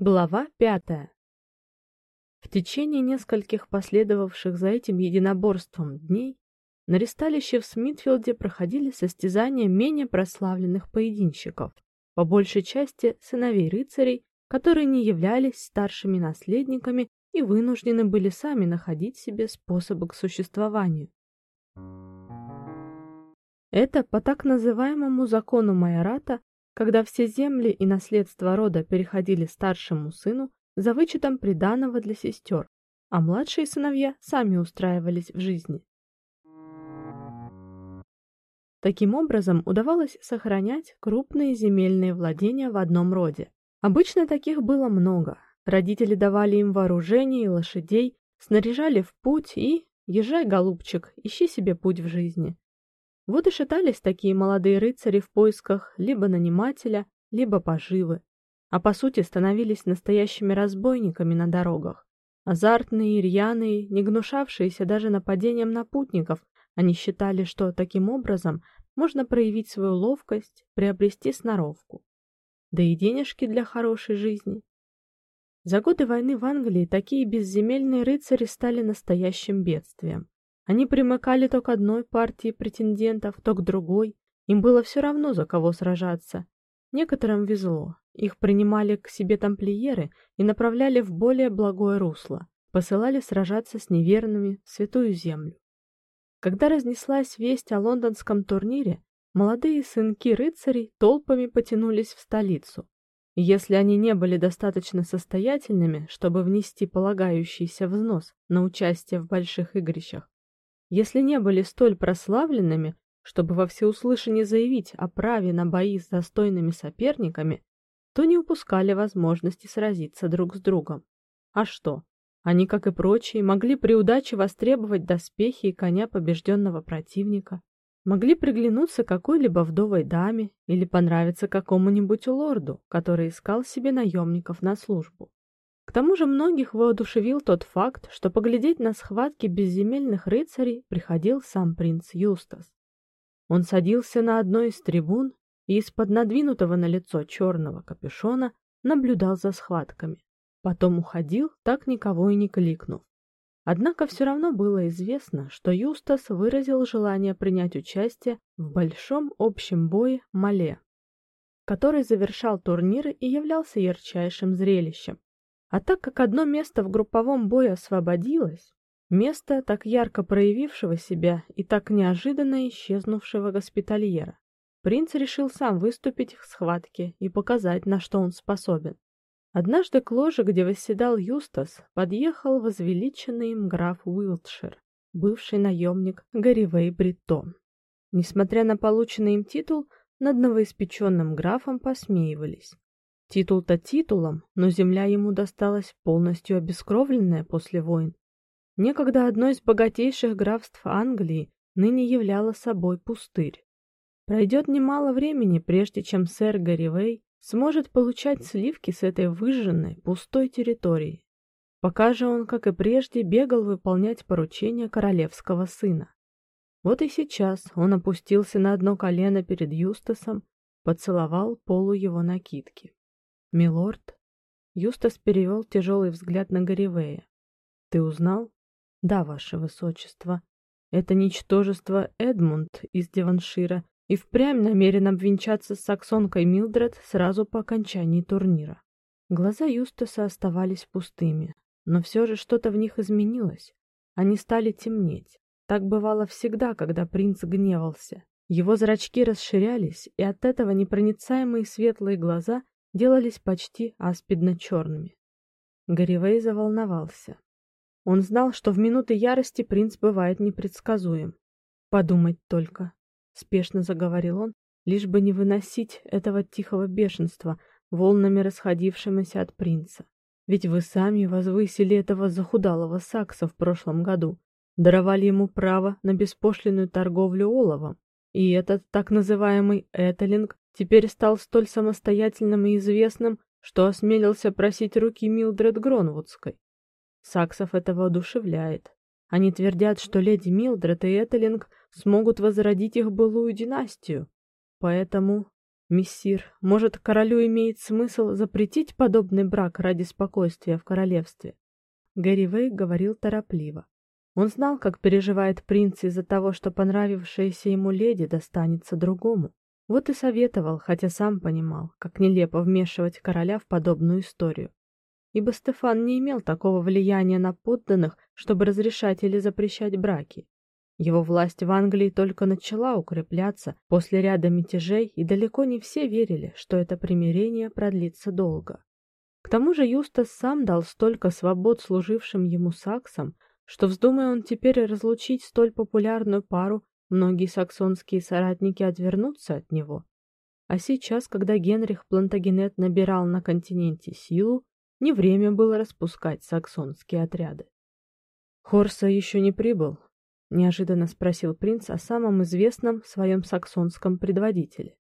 Глава пятая. В течение нескольких последовавших за этим единоборством дней на ристалище в Смитфилде проходили состязания менее прославленных поединщиков, по большей части сыновей рыцарей, которые не являлись старшими наследниками и вынуждены были сами находить себе способы к существованию. Это по так называемому закону майората когда все земли и наследство рода переходили старшему сыну за вычетом приданого для сестер, а младшие сыновья сами устраивались в жизни. Таким образом удавалось сохранять крупные земельные владения в одном роде. Обычно таких было много. Родители давали им вооружение и лошадей, снаряжали в путь и езжай, голубчик, ищи себе путь в жизни. Вот и шатались такие молодые рыцари в поисках либо нанимателя, либо поживы, а по сути становились настоящими разбойниками на дорогах. Азартные рьяные, не гнушавшиеся даже нападением на путников, они считали, что таким образом можно проявить свою ловкость, приобрести сноровку. Да и денежки для хорошей жизни. За годы войны в Англии такие безземельные рыцари стали настоящим бедствием. Они примыкали то к одной партии претендентов, то к другой. Им было все равно, за кого сражаться. Некоторым везло. Их принимали к себе тамплиеры и направляли в более благое русло, посылали сражаться с неверными в святую землю. Когда разнеслась весть о лондонском турнире, молодые сынки рыцарей толпами потянулись в столицу. Если они не были достаточно состоятельными, чтобы внести полагающийся взнос на участие в больших игрищах, если не были столь прославленными, чтобы во всеуслышание заявить о праве на бои с достойными соперниками, то не упускали возможности сразиться друг с другом. А что? Они, как и прочие, могли при удаче востребовать доспехи и коня побежденного противника, могли приглянуться какой-либо вдовой даме или понравиться какому-нибудь лорду, который искал себе наемников на службу. К тому же многих воодушевил тот факт, что поглядеть на схватки безземельных рыцарей приходил сам принц Юстас. Он садился на одной из трибун и из-под надвинутого на лицо черного капюшона наблюдал за схватками. Потом уходил, так никого и не кликнув. Однако все равно было известно, что Юстас выразил желание принять участие в большом общем бое Мале, который завершал турнир и являлся ярчайшим зрелищем. А так как одно место в групповом бое освободилось, место так ярко проявившего себя и так неожиданно исчезнувшего госпитальера, принц решил сам выступить в схватке и показать, на что он способен. Однажды к ложе, где восседал Юстас, подъехал возвеличенный им граф Уилтшир, бывший наемник Гарривей Бриттон. Несмотря на полученный им титул, над новоиспеченным графом посмеивались. Титул-то титулом, но земля ему досталась полностью обескровленная после войн. Некогда одно из богатейших графств Англии ныне являло собой пустырь. Пройдет немало времени, прежде чем сэр Гарривей сможет получать сливки с этой выжженной, пустой территории. Пока же он, как и прежде, бегал выполнять поручения королевского сына. Вот и сейчас он опустился на одно колено перед Юстасом, поцеловал полу его накидки. Милорд, Юстас перевел тяжелый взгляд на Гарривея. Ты узнал? Да, ваше высочество. Это ничтожество Эдмунд из Деваншира и впрямь намерен обвенчаться с саксонкой Милдред сразу по окончании турнира. Глаза Юстаса оставались пустыми, но все же что-то в них изменилось. Они стали темнеть. Так бывало всегда, когда принц гневался. Его зрачки расширялись, и от этого непроницаемые светлые глаза делались почти аспидно-черными. Гарривей заволновался. Он знал, что в минуты ярости принц бывает непредсказуем. Подумать только, спешно заговорил он, лишь бы не выносить этого тихого бешенства, волнами расходившегося от принца. Ведь вы сами возвысили этого захудалого сакса в прошлом году, даровали ему право на беспошлинную торговлю оловом, и этот так называемый Этелинг теперь стал столь самостоятельным и известным, что осмелился просить руки Милдред Гронвудской. Саксов это воодушевляет. Они твердят, что леди Милдред и Этелинг смогут возродить их былую династию. Поэтому Мессир, может, королю имеет смысл запретить подобный брак ради спокойствия в королевстве? Гэри Вей говорил торопливо. Он знал, как переживает принц из-за того, что понравившаяся ему леди достанется другому. Вот и советовал, хотя сам понимал, как нелепо вмешивать короля в подобную историю. Ибо Стефан не имел такого влияния на подданных, чтобы разрешать или запрещать браки. Его власть в Англии только начала укрепляться после ряда мятежей, и далеко не все верили, что это примирение продлится долго. К тому же Юстас сам дал столько свобод служившим ему саксам, что вздумая он теперь разлучить столь популярную пару, многие саксонские соратники отвернутся от него. А сейчас, когда Генрих Плантагенет набирал на континенте силу, не время было распускать саксонские отряды. Хорса еще не прибыл, неожиданно спросил принц о самом известном своем саксонском предводителе.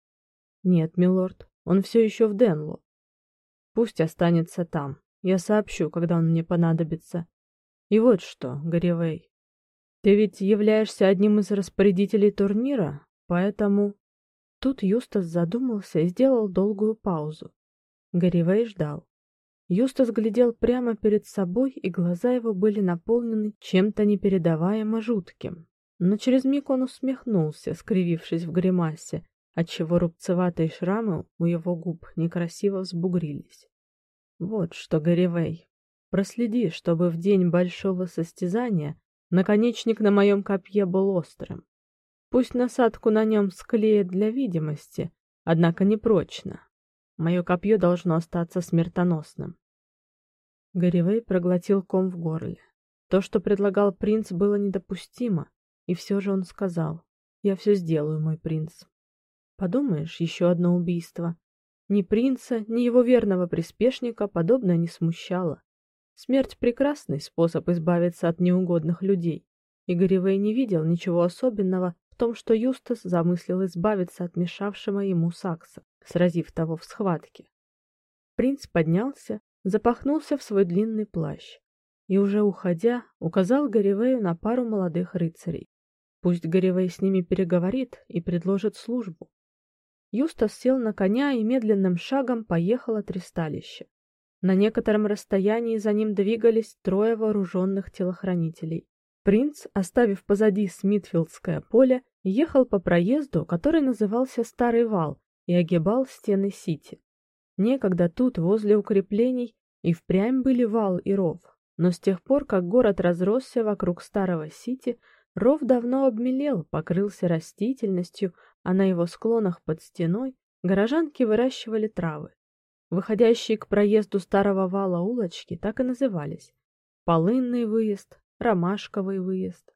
Нет, милорд, он все еще в Денло. Пусть останется там. Я сообщу, когда он мне понадобится. И вот что, Гарривей, ты ведь являешься одним из распорядителей турнира, поэтому Тут Юстас задумался и сделал долгую паузу. Гарривей ждал. Юстас глядел прямо перед собой, и глаза его были наполнены чем-то непередаваемо жутким. Но через миг он усмехнулся, скривившись в гримасе, отчего рубцеватые шрамы у его губ некрасиво взбугрились. Вот что, Гарривей, проследи, чтобы в день большого состязания наконечник на моем копье был острым. Пусть насадку на нем склеят для видимости, однако не прочно. Мое копье должно остаться смертоносным. Гарривей проглотил ком в горле. То, что предлагал принц, было недопустимо, и все же он сказал: "Я все сделаю, мой принц". Подумаешь, еще одно убийство. Ни принца, ни его верного приспешника подобное не смущало. Смерть прекрасный способ избавиться от неугодных людей. И не видел ничего особенного в том, что Юстас замыслил избавиться от мешавшего ему Сакса, сразив того в схватке. Принц поднялся, запахнулся в свой длинный плащ и уже уходя, указал Гарривею на пару молодых рыцарей. Пусть Гарривей с ними переговорит и предложит службу. Юстас сел на коня и медленным шагом поехал от ристалища. На некотором расстоянии за ним двигались трое вооруженных телохранителей. Принц, оставив позади Смитфилдское поле, ехал по проезду, который назывался Старый вал, и огибал стены Сити. Некогда тут, возле укреплений, и впрямь были вал и ров, но с тех пор, как город разросся вокруг старого Сити, ров давно обмелел, покрылся растительностью, а на его склонах под стеной горожанки выращивали травы. Выходящие к проезду старого вала улочки так и назывались: Полынный выезд, Ромашковый выезд.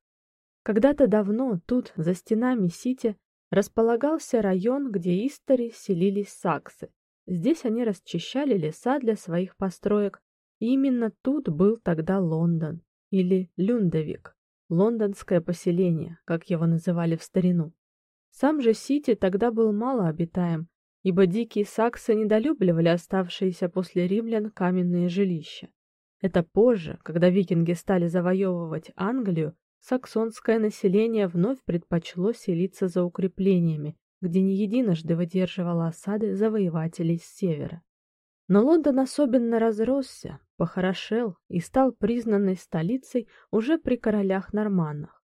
Когда-то давно тут, за стенами Сити, располагался район, где истори селились саксы. Здесь они расчищали леса для своих построек, и именно тут был тогда Лондон или Люндовик, лондонское поселение, как его называли в старину. Сам же Сити тогда был мало обитаем, ибо дикие саксы недолюбливали оставшиеся после римлян каменные жилища. Это позже, когда викинги стали завоевывать Англию, саксонское население вновь предпочло селиться за укреплениями, где не единожды выдерживало осады завоевателей с севера. Но Лондон особенно разросся, похорошел и стал признанной столицей уже при королях-норманнах.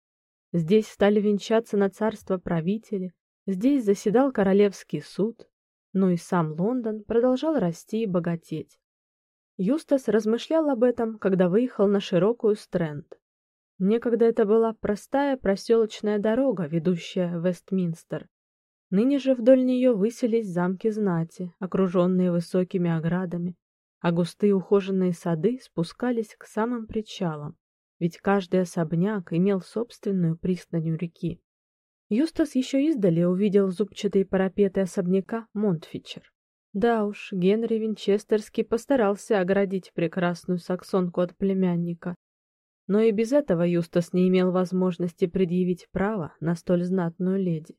Здесь стали венчаться на царство правители, здесь заседал королевский суд, но и сам Лондон продолжал расти и богатеть. Юстас размышлял об этом, когда выехал на широкую Стрэнд. Некогда это была простая проселочная дорога, ведущая в Вестминстер. Ныне же вдоль нее высились замки знати, окруженные высокими оградами, а густые ухоженные сады спускались к самым причалам, ведь каждый особняк имел собственную пристань у реки. Юстас еще издали увидел зубчатые парапеты особняка Монтфичер. Да уж, Генри Винчестерский постарался оградить прекрасную саксонку от племянника. Но и без этого Юстас не имел возможности предъявить право на столь знатную леди.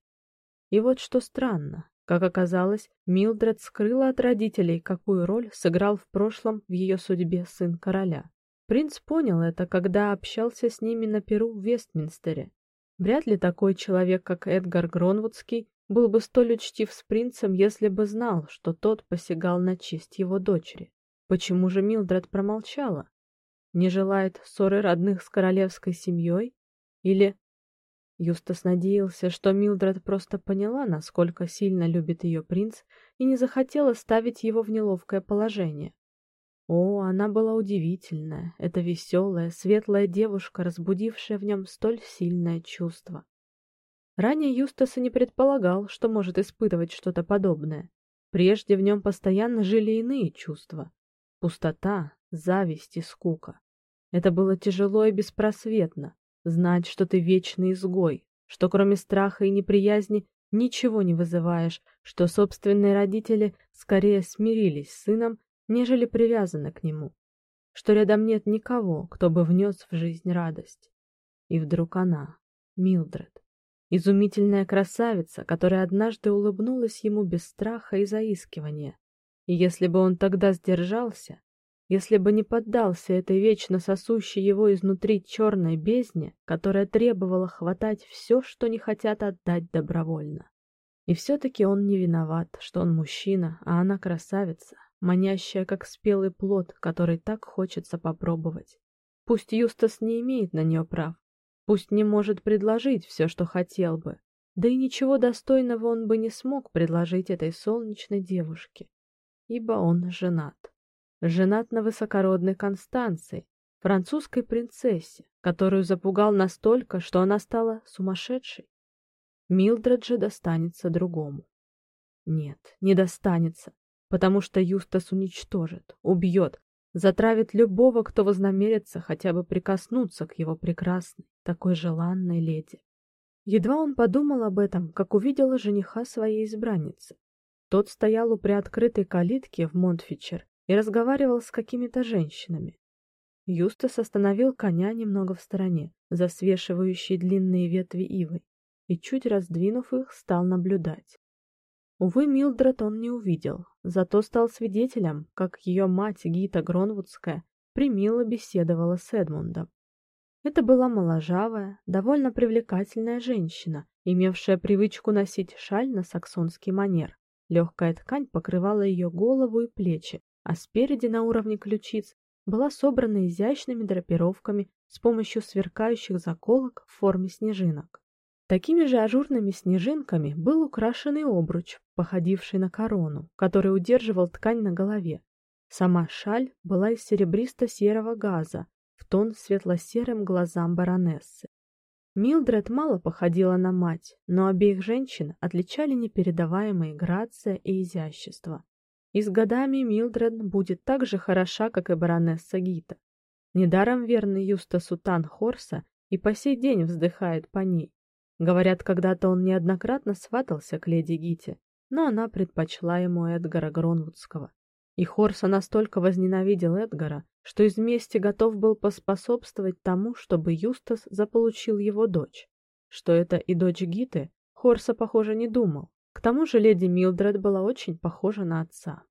И вот что странно, как оказалось, Милдред скрыла от родителей, какую роль сыграл в прошлом в ее судьбе сын короля. Принц понял это, когда общался с ними на перу в Вестминстере. Вряд ли такой человек, как Эдгар Гронвудский, был бы столь учтив с принцем, если бы знал, что тот посягал на честь его дочери. Почему же Милдред промолчала? Не желает ссоры родных с королевской семьей? Или Юстас надеялся, что Милдред просто поняла, насколько сильно любит ее принц, и не захотела ставить его в неловкое положение. О, она была удивительная, эта веселая, светлая девушка, разбудившая в нем столь сильное чувство. Ранее Юстас не предполагал, что может испытывать что-то подобное. Прежде в нем постоянно жили иные чувства: пустота, зависть и скука. Это было тяжело и беспросветно, знать, что ты вечный изгой, что кроме страха и неприязни ничего не вызываешь, что собственные родители скорее смирились с сыном, нежели привязаны к нему, что рядом нет никого, кто бы внес в жизнь радость. И вдруг она, Милдред, изумительная красавица, которая однажды улыбнулась ему без страха и заискивания. И если бы он тогда сдержался, если бы не поддался этой вечно сосущей его изнутри черной бездне, которая требовала хватать все, что не хотят отдать добровольно. И все таки он не виноват, что он мужчина, а она красавица, манящая как спелый плод, который так хочется попробовать. Пусть Юстас не имеет на нее прав, пусть не может предложить все, что хотел бы, да и ничего достойного он бы не смог предложить этой солнечной девушке, ибо он женат женат на высокородной Констанции, французской принцессе, которую запугал настолько, что она стала сумасшедшей. Милдред же достанется другому. Нет, не достанется, потому что Юстас уничтожит, убьет, затравит любого, кто вознамерится хотя бы прикоснуться к его прекрасной, такой желанной леди. Едва он подумал об этом, как увидел жениха своей избранницы. Тот стоял у приоткрытой калитки в Монтфичер и разговаривал с какими-то женщинами. Юстас остановил коня немного в стороне, за свешивающей длинные ветви ивы, и чуть раздвинув их, стал наблюдать. Увы, Милдред он не увидел, зато стал свидетелем, как ее мать Гита Гронвудская примило беседовала с Эдмундом. Это была моложавая, довольно привлекательная женщина, имевшая привычку носить шаль на саксонский манер. Легкая ткань покрывала ее голову и плечи, а спереди на уровне ключиц была собрана изящными драпировками с помощью сверкающих заколок в форме снежинок. Такими же ажурными снежинками был украшенный обруч, походивший на корону, который удерживал ткань на голове. Сама шаль была из серебристо-серого газа, в тон светло-серым глазам баронессы. Милдред мало походила на мать, но обеих женщин отличали непередаваемая грация и изящество. И с годами Милдред будет так же хороша, как и баронесса Гита. Недаром верный Юстасу Тан Хорса и по сей день вздыхает по ней. Говорят, когда-то он неоднократно сватался к леди Гите, но она предпочла ему Эдгара Гронвудского. И Хорса настолько возненавидел Эдгара, что из мести готов был поспособствовать тому, чтобы Юстас заполучил его дочь. Что это и дочь Гиты, Хорса, похоже, не думал. К тому же леди Милдред была очень похожа на отца.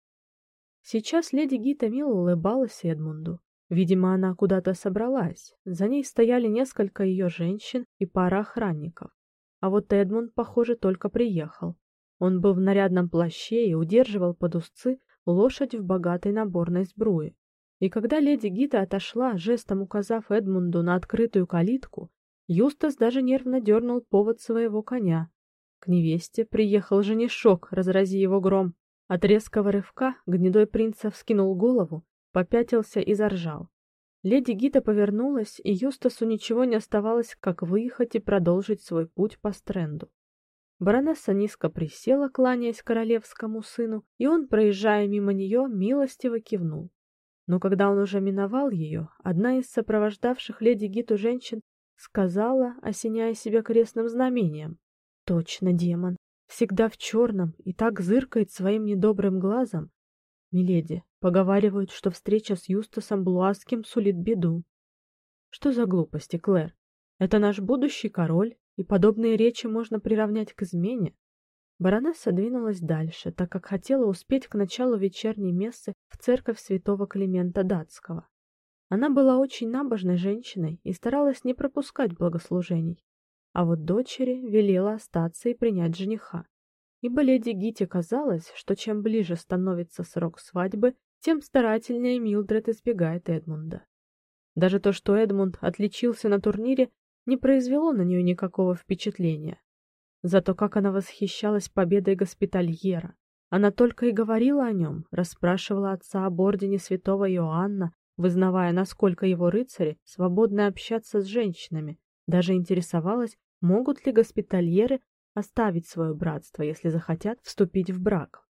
Сейчас леди Гита мило улыбалась Эдмунду. Видимо, она куда-то собралась. За ней стояли несколько ее женщин и пара охранников. А вот Эдмунд, похоже, только приехал. Он был в нарядном плаще и удерживал под узцы лошадь в богатой наборной сбруе. И когда леди Гита отошла, жестом указав Эдмунду на открытую калитку, Юстас даже нервно дернул повод своего коня, к невесте приехал женишок, разрази его гром. От резкого рывка гнедой принц вскинул голову, попятился и заржал. Леди Гита повернулась, и Юстасу ничего не оставалось, как выехать и продолжить свой путь по стренду. Баронесса низко присела, кланяясь королевскому сыну, и он, проезжая мимо нее, милостиво кивнул. Но когда он уже миновал ее, одна из сопровождавших леди Гиту женщин сказала, осеняя себя крестным знамением: Точно демон. Всегда в черном и так зыркает своим недобрым глазом. Миледи, поговаривают, что встреча с Юстасом Блуаским сулит беду. Что за глупости, Клэр? Это наш будущий король, и подобные речи можно приравнять к измене. Баронесса двинулась дальше, так как хотела успеть к началу вечерней мессы в церковь Святого Климента Датского. Она была очень набожной женщиной и старалась не пропускать богослужений а вот дочери велела остаться и принять жениха. ибо леди Гите казалось, что чем ближе становится срок свадьбы, тем старательнее Милдред избегает Эдмунда. Даже то, что Эдмунд отличился на турнире, не произвело на нее никакого впечатления. Зато как она восхищалась победой госпитальера. Она только и говорила о нем, расспрашивала отца об ордене святого Иоанна, вызнавая, насколько его рыцари свободны общаться с женщинами, даже интересовалась, могут ли госпитальеры оставить свое братство, если захотят вступить в брак.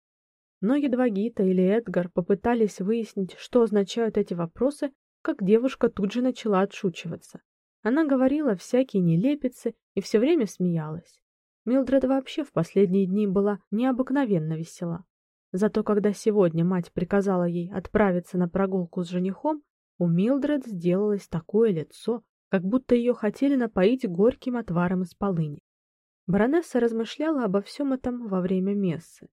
Но едва Гита или Эдгар попытались выяснить, что означают эти вопросы, как девушка тут же начала отшучиваться. Она говорила всякие нелепицы и все время смеялась. Милдред вообще в последние дни была необыкновенно весела. Зато когда сегодня мать приказала ей отправиться на прогулку с женихом, у Милдред сделалось такое лицо, как будто ее хотели напоить горьким отваром из полыни. Баронесса размышляла обо всем этом во время мессы.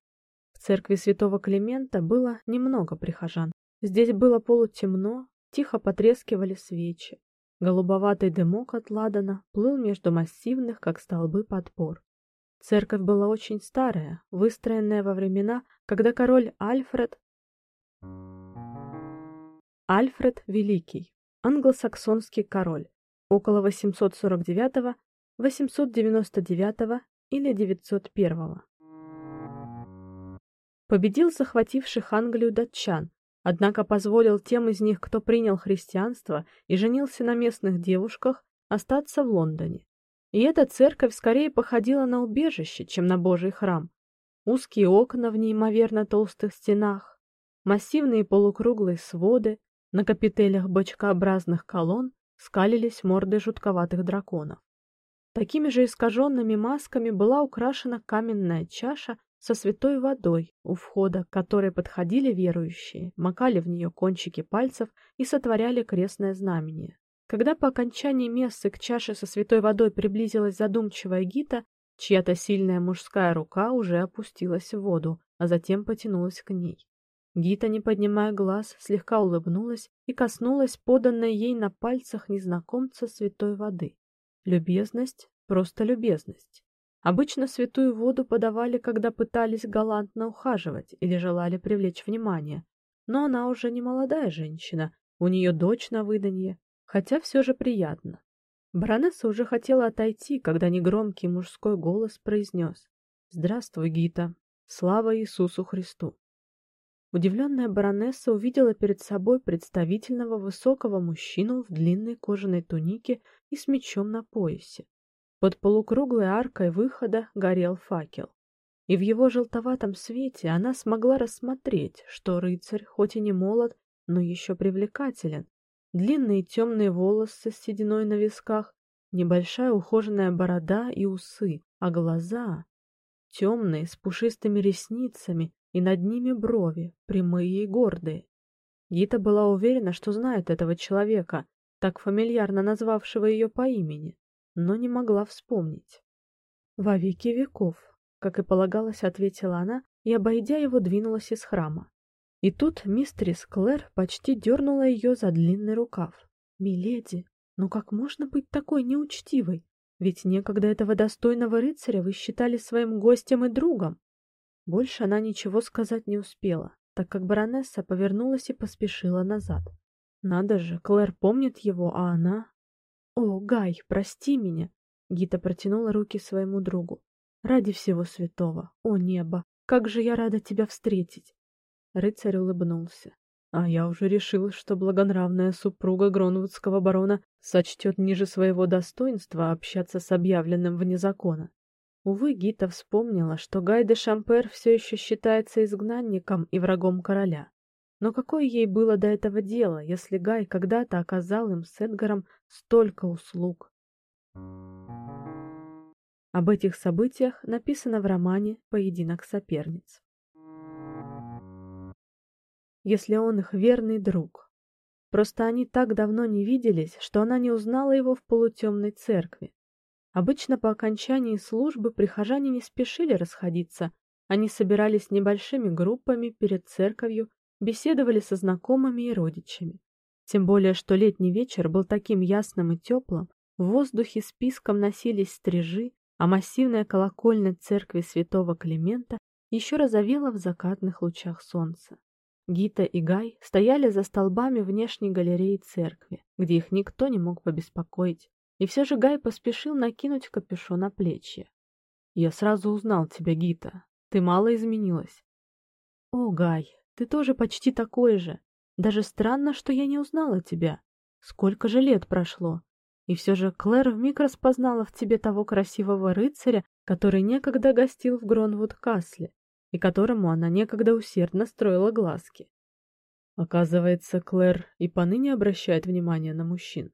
В церкви Святого Климента было немного прихожан. Здесь было полутемно, тихо потрескивали свечи. Голубоватый дымок от ладана плыл между массивных, как столбы, подпор. Церковь была очень старая, выстроенная во времена, когда король Альфред Альфред Великий, англосаксонский король, около 849 899 или 901. Победил захвативших Англию датчан, однако позволил тем из них, кто принял христианство и женился на местных девушках, остаться в Лондоне. И эта церковь скорее походила на убежище, чем на Божий храм. Узкие окна в неимоверно толстых стенах, массивные полукруглые своды, на капителях бочкообразных колонн скалились морды жутковатых драконов. Такими же искаженными масками была украшена каменная чаша со святой водой, у входа к которой подходили верующие, макали в нее кончики пальцев и сотворяли крестное знамение. Когда по окончании мессы к чаше со святой водой приблизилась задумчивая Гита, чья-то сильная мужская рука уже опустилась в воду, а затем потянулась к ней. Гита, не поднимая глаз, слегка улыбнулась и коснулась поданной ей на пальцах незнакомца святой воды. Любезность, просто любезность. Обычно святую воду подавали, когда пытались галантно ухаживать или желали привлечь внимание. Но она уже не молодая женщина, у нее дочь на выданье, хотя все же приятно. Баронесса уже хотела отойти, когда негромкий мужской голос произнес «Здравствуй, Гита! Слава Иисусу Христу!» Удивленная баронесса увидела перед собой представительного высокого мужчину в длинной кожаной тунике и с мечом на поясе. Под полукруглой аркой выхода горел факел. И в его желтоватом свете она смогла рассмотреть, что рыцарь, хоть и не молод, но еще привлекателен. Длинные темные волосы с сединой на висках, небольшая ухоженная борода и усы, а глаза темные, с пушистыми ресницами и над ними брови, прямые и гордые. Гита была уверена, что знает этого человека, так фамильярно назвавшего ее по имени, но не могла вспомнить. «Во веки веков», — как и полагалось, ответила она и, обойдя его, двинулась из храма. И тут мистерис Клэр почти дернула ее за длинный рукав. «Миледи, ну как можно быть такой неучтивой? Ведь некогда этого достойного рыцаря вы считали своим гостем и другом. Больше она ничего сказать не успела, так как баронесса повернулась и поспешила назад. Надо же, Клэр помнит его, а она... О, Гай, прости меня. Гита протянула руки своему другу. Ради всего святого, о небо, как же я рада тебя встретить. Рыцарь улыбнулся. А я уже решил, что благонравная супруга Гронвудского барона сочтет ниже своего достоинства общаться с объявленным вне закона. Увы, Гита вспомнила, что Гай де Шампер все еще считается изгнанником и врагом короля. Но какое ей было до этого дело, если Гай когда-то оказал им с Эдгаром столько услуг? Об этих событиях написано в романе «Поединок соперниц». Если он их верный друг. Просто они так давно не виделись, что она не узнала его в полутемной церкви. Обычно по окончании службы прихожане не спешили расходиться. Они собирались небольшими группами перед церковью, беседовали со знакомыми и родичами. Тем более, что летний вечер был таким ясным и теплым, в воздухе списком носились стрижи, а массивная колокольня церкви святого Климента еще разовела в закатных лучах солнца. Гита и Гай стояли за столбами внешней галереи церкви, где их никто не мог побеспокоить, и все же Гай поспешил накинуть капюшон на плечи. «Я сразу узнал тебя, Гита. Ты мало изменилась». «О, Гай, ты тоже почти такой же. Даже странно, что я не узнала тебя. Сколько же лет прошло. И все же Клэр вмиг распознала в тебе того красивого рыцаря, который некогда гостил в Гронвуд-Касле, и которому она некогда усердно строила глазки. Оказывается, Клэр и поныне обращает внимание на мужчин.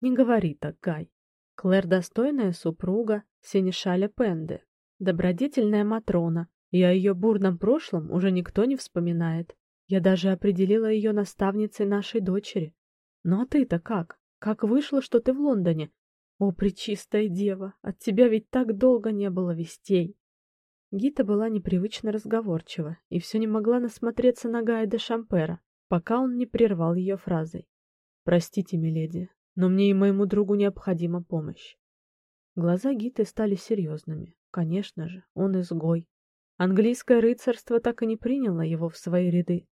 Не говори так, Гай. Клэр достойная супруга Сенешаля Пенде, добродетельная матрона, и о ее бурном прошлом уже никто не вспоминает. Я даже определила ее наставницей нашей дочери. Ну а ты-то как? Как вышло, что ты в Лондоне? О, пречистая дева, от тебя ведь так долго не было вестей. Гита была непривычно разговорчива и все не могла насмотреться на Гая де Шампера, пока он не прервал ее фразой: "Простите, миледи, но мне и моему другу необходима помощь". Глаза Гиты стали серьезными. Конечно же, он изгой. Английское рыцарство так и не приняло его в свои ряды.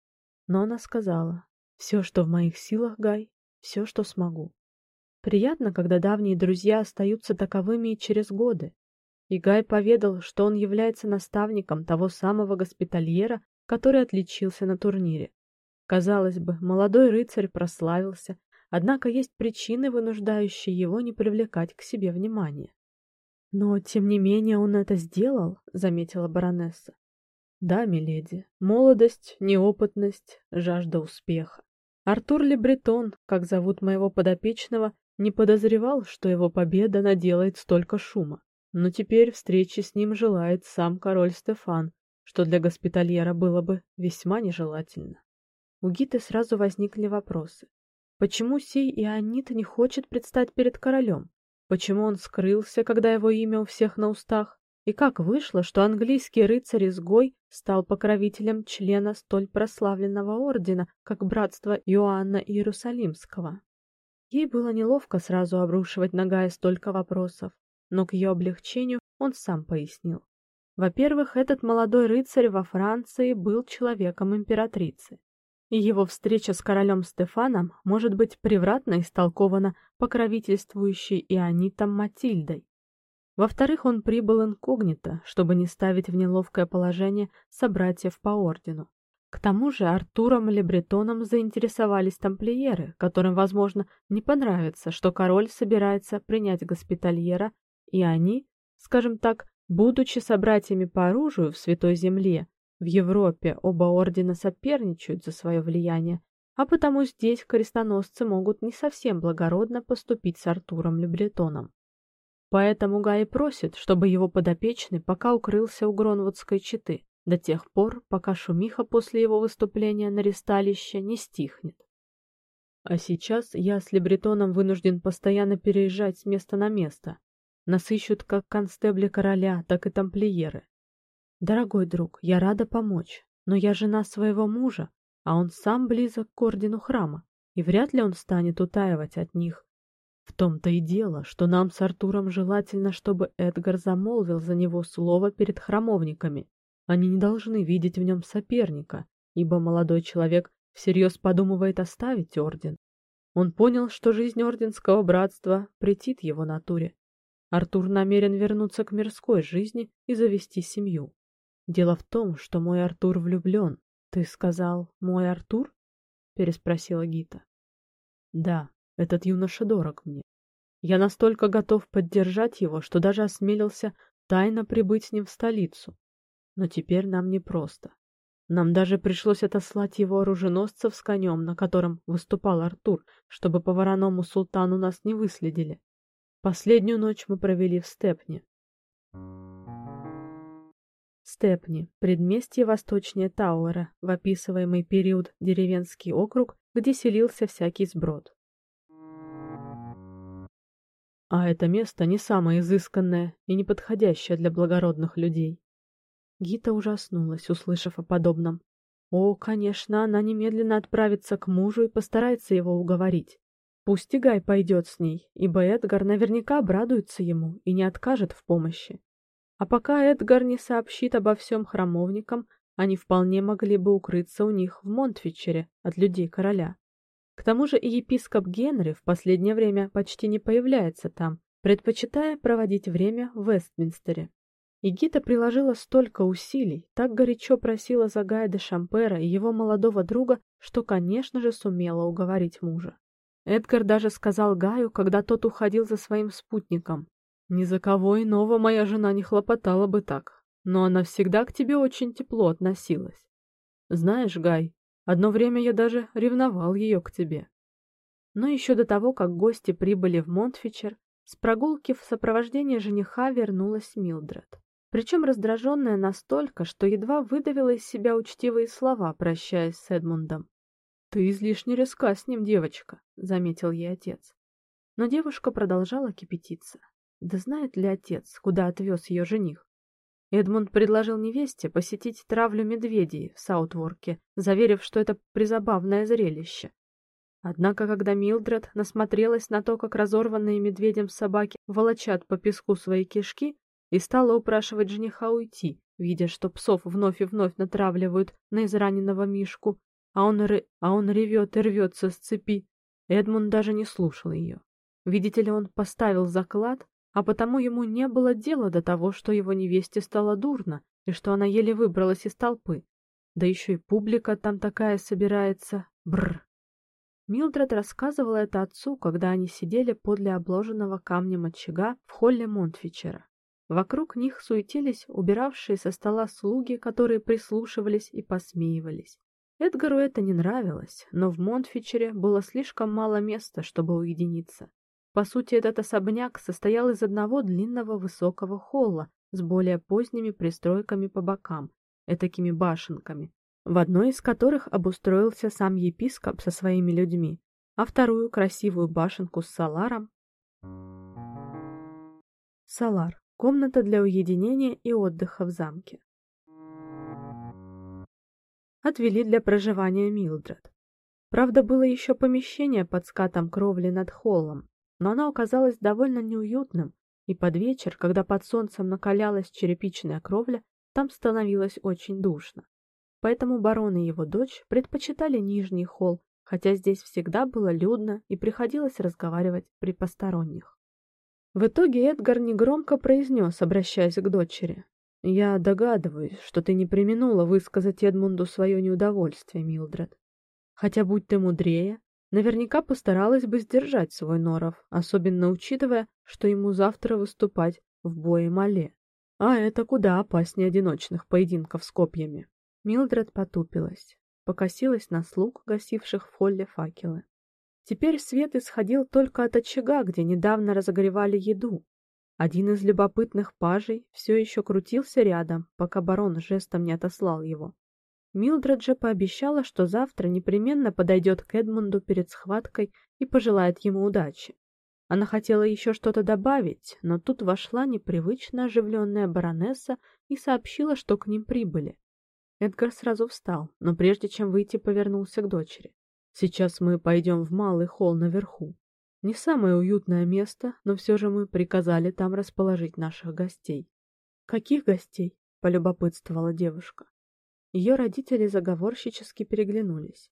Но она сказала: «Все, что в моих силах, Гай, все, что смогу". Приятно, когда давние друзья остаются таковыми и через годы. И Гай поведал, что он является наставником того самого госпитальера, который отличился на турнире. Казалось бы, молодой рыцарь прославился, однако есть причины, вынуждающие его не привлекать к себе внимания. Но тем не менее он это сделал, заметила баронесса. Да, миледи, молодость, неопытность, жажда успеха. Артур Лебретон, как зовут моего подопечного, не подозревал, что его победа наделает столько шума. Но теперь встречи с ним желает сам король Стефан, что для госпитальера было бы весьма нежелательно. У Гиты сразу возникли вопросы. Почему сей Ионит не хочет предстать перед королем? Почему он скрылся, когда его имя у всех на устах? И как вышло, что английский рыцарь-изгой стал покровителем члена столь прославленного ордена, как братство Иоанна Иерусалимского? Ей было неловко сразу обрушивать на Гая столько вопросов, но к ее облегчению он сам пояснил. Во-первых, этот молодой рыцарь во Франции был человеком императрицы и его встреча с королем Стефаном может быть превратно истолкована покровительствующей Ионитом Матильдой. Во-вторых, он прибыл инкогнито, чтобы не ставить в неловкое положение собратьев по ордену. К тому же Артуром Лебретоном заинтересовались тамплиеры, которым, возможно, не понравится, что король собирается принять госпитальера, и они, скажем так, будучи собратьями по оружию в Святой Земле, в Европе оба ордена соперничают за свое влияние, а потому здесь крестоносцы могут не совсем благородно поступить с Артуром Лебретоном. Поэтому Гай просит, чтобы его подопечный пока укрылся у Гронвудской четы, до тех пор, пока шумиха после его выступления на ристалище не стихнет. А сейчас я с Лебретоном вынужден постоянно переезжать с места на место. Нас как констебли короля, так и тамплиеры. Дорогой друг, я рада помочь, но я жена своего мужа, а он сам близок к ордену храма, и вряд ли он станет утаивать от них. В том-то и дело, что нам с Артуром желательно, чтобы Эдгар замолвил за него слово перед храмовниками. Они не должны видеть в нем соперника, ибо молодой человек всерьез подумывает оставить орден. Он понял, что жизнь орденского братства претит его натуре. Артур намерен вернуться к мирской жизни и завести семью. Дело в том, что мой Артур влюблен. Ты сказал, мой Артур? переспросила Гита. Да, этот юноша дорог мне. Я настолько готов поддержать его, что даже осмелился тайно прибыть с ним в столицу. Но теперь нам не просто. Нам даже пришлось отослать его оруженосцев с конем, на котором выступал Артур, чтобы по вороному султану нас не выследили. Последнюю ночь мы провели в Степне. Степни, предместье восточнее Тауэра, в описываемый период деревенский округ, где селился всякий сброд. А это место не самое изысканное и не подходящее для благородных людей. Гита ужаснулась, услышав о подобном. О, конечно, она немедленно отправится к мужу и постарается его уговорить. Пусть и Гай пойдет с ней, ибо Эдгар наверняка обрадуется ему и не откажет в помощи. А пока Эдгар не сообщит обо всем храмовникам, они вполне могли бы укрыться у них в Монтфичере от людей короля. К тому же и епископ Генри в последнее время почти не появляется там, предпочитая проводить время в Вестминстере. И Гита приложила столько усилий, так горячо просила за Гая де Шампера и его молодого друга, что, конечно же, сумела уговорить мужа. Эдгар даже сказал Гаю, когда тот уходил за своим спутником: "Ни за кого иного моя жена не хлопотала бы так, но она всегда к тебе очень тепло относилась. Знаешь, Гай, одно время я даже ревновал ее к тебе". Но еще до того, как гости прибыли в Монтфичер, с прогулки в сопровождении жениха вернулась Милдред. Причем раздраженная настолько, что едва выдавила из себя учтивые слова, прощаясь с Эдмундом. Ты излишне резка с ним, девочка, заметил ей отец. Но девушка продолжала кипятиться. Да знает ли отец, куда отвез ее жених? Эдмунд предложил невесте посетить травлю медведей в Саутворке, заверив, что это призабавное зрелище. Однако, когда Милдред насмотрелась на то, как разорванные медведем собаки волочат по песку свои кишки, и стала упрашивать жениха уйти, видя, что псов вновь и вновь натравливают на израненного мишку, а он, ры... а он ревет и рвется с цепи. Эдмунд даже не слушал ее. Видите ли, он поставил заклад, а потому ему не было дела до того, что его невесте стало дурно и что она еле выбралась из толпы. Да еще и публика там такая собирается. Бр. Милдред рассказывала это отцу, когда они сидели подле обложенного камнем очага в холле Монтфичера. Вокруг них суетились убиравшие со стола слуги, которые прислушивались и посмеивались. Эдгару это не нравилось, но в Монтфичере было слишком мало места, чтобы уединиться. По сути, этот особняк состоял из одного длинного высокого холла с более поздними пристройками по бокам, этакими башенками, в одной из которых обустроился сам епископ со своими людьми, а вторую красивую башенку с саларом. Салар комната для уединения и отдыха в замке отвели для проживания Милдред. Правда, было еще помещение под скатом кровли над холлом, но оно оказалось довольно неуютным, и под вечер, когда под солнцем накалялась черепичная кровля, там становилось очень душно. Поэтому барон и его дочь предпочитали нижний холл, хотя здесь всегда было людно и приходилось разговаривать при посторонних. В итоге Эдгар негромко произнес, обращаясь к дочери: я догадываюсь, что ты не преминула высказать Эдмунду свое неудовольствие, Милдред. Хотя будь ты мудрее, наверняка постаралась бы сдержать свой норов, особенно учитывая, что ему завтра выступать в бое мале. А это куда опаснее одиночных поединков с копьями. Милдред потупилась, покосилась на слуг, гасивших в холле факелы. Теперь свет исходил только от очага, где недавно разогревали еду, один из любопытных пажей все еще крутился рядом, пока барон жестом не отослал его. Милдред же пообещала, что завтра непременно подойдет к Эдмунду перед схваткой и пожелает ему удачи. Она хотела еще что-то добавить, но тут вошла непривычно оживленная баронесса и сообщила, что к ним прибыли. Эдгар сразу встал, но прежде чем выйти, повернулся к дочери. Сейчас мы пойдем в малый холл наверху. Не самое уютное место, но все же мы приказали там расположить наших гостей. Каких гостей? полюбопытствовала девушка. Ее родители заговорщически переглянулись.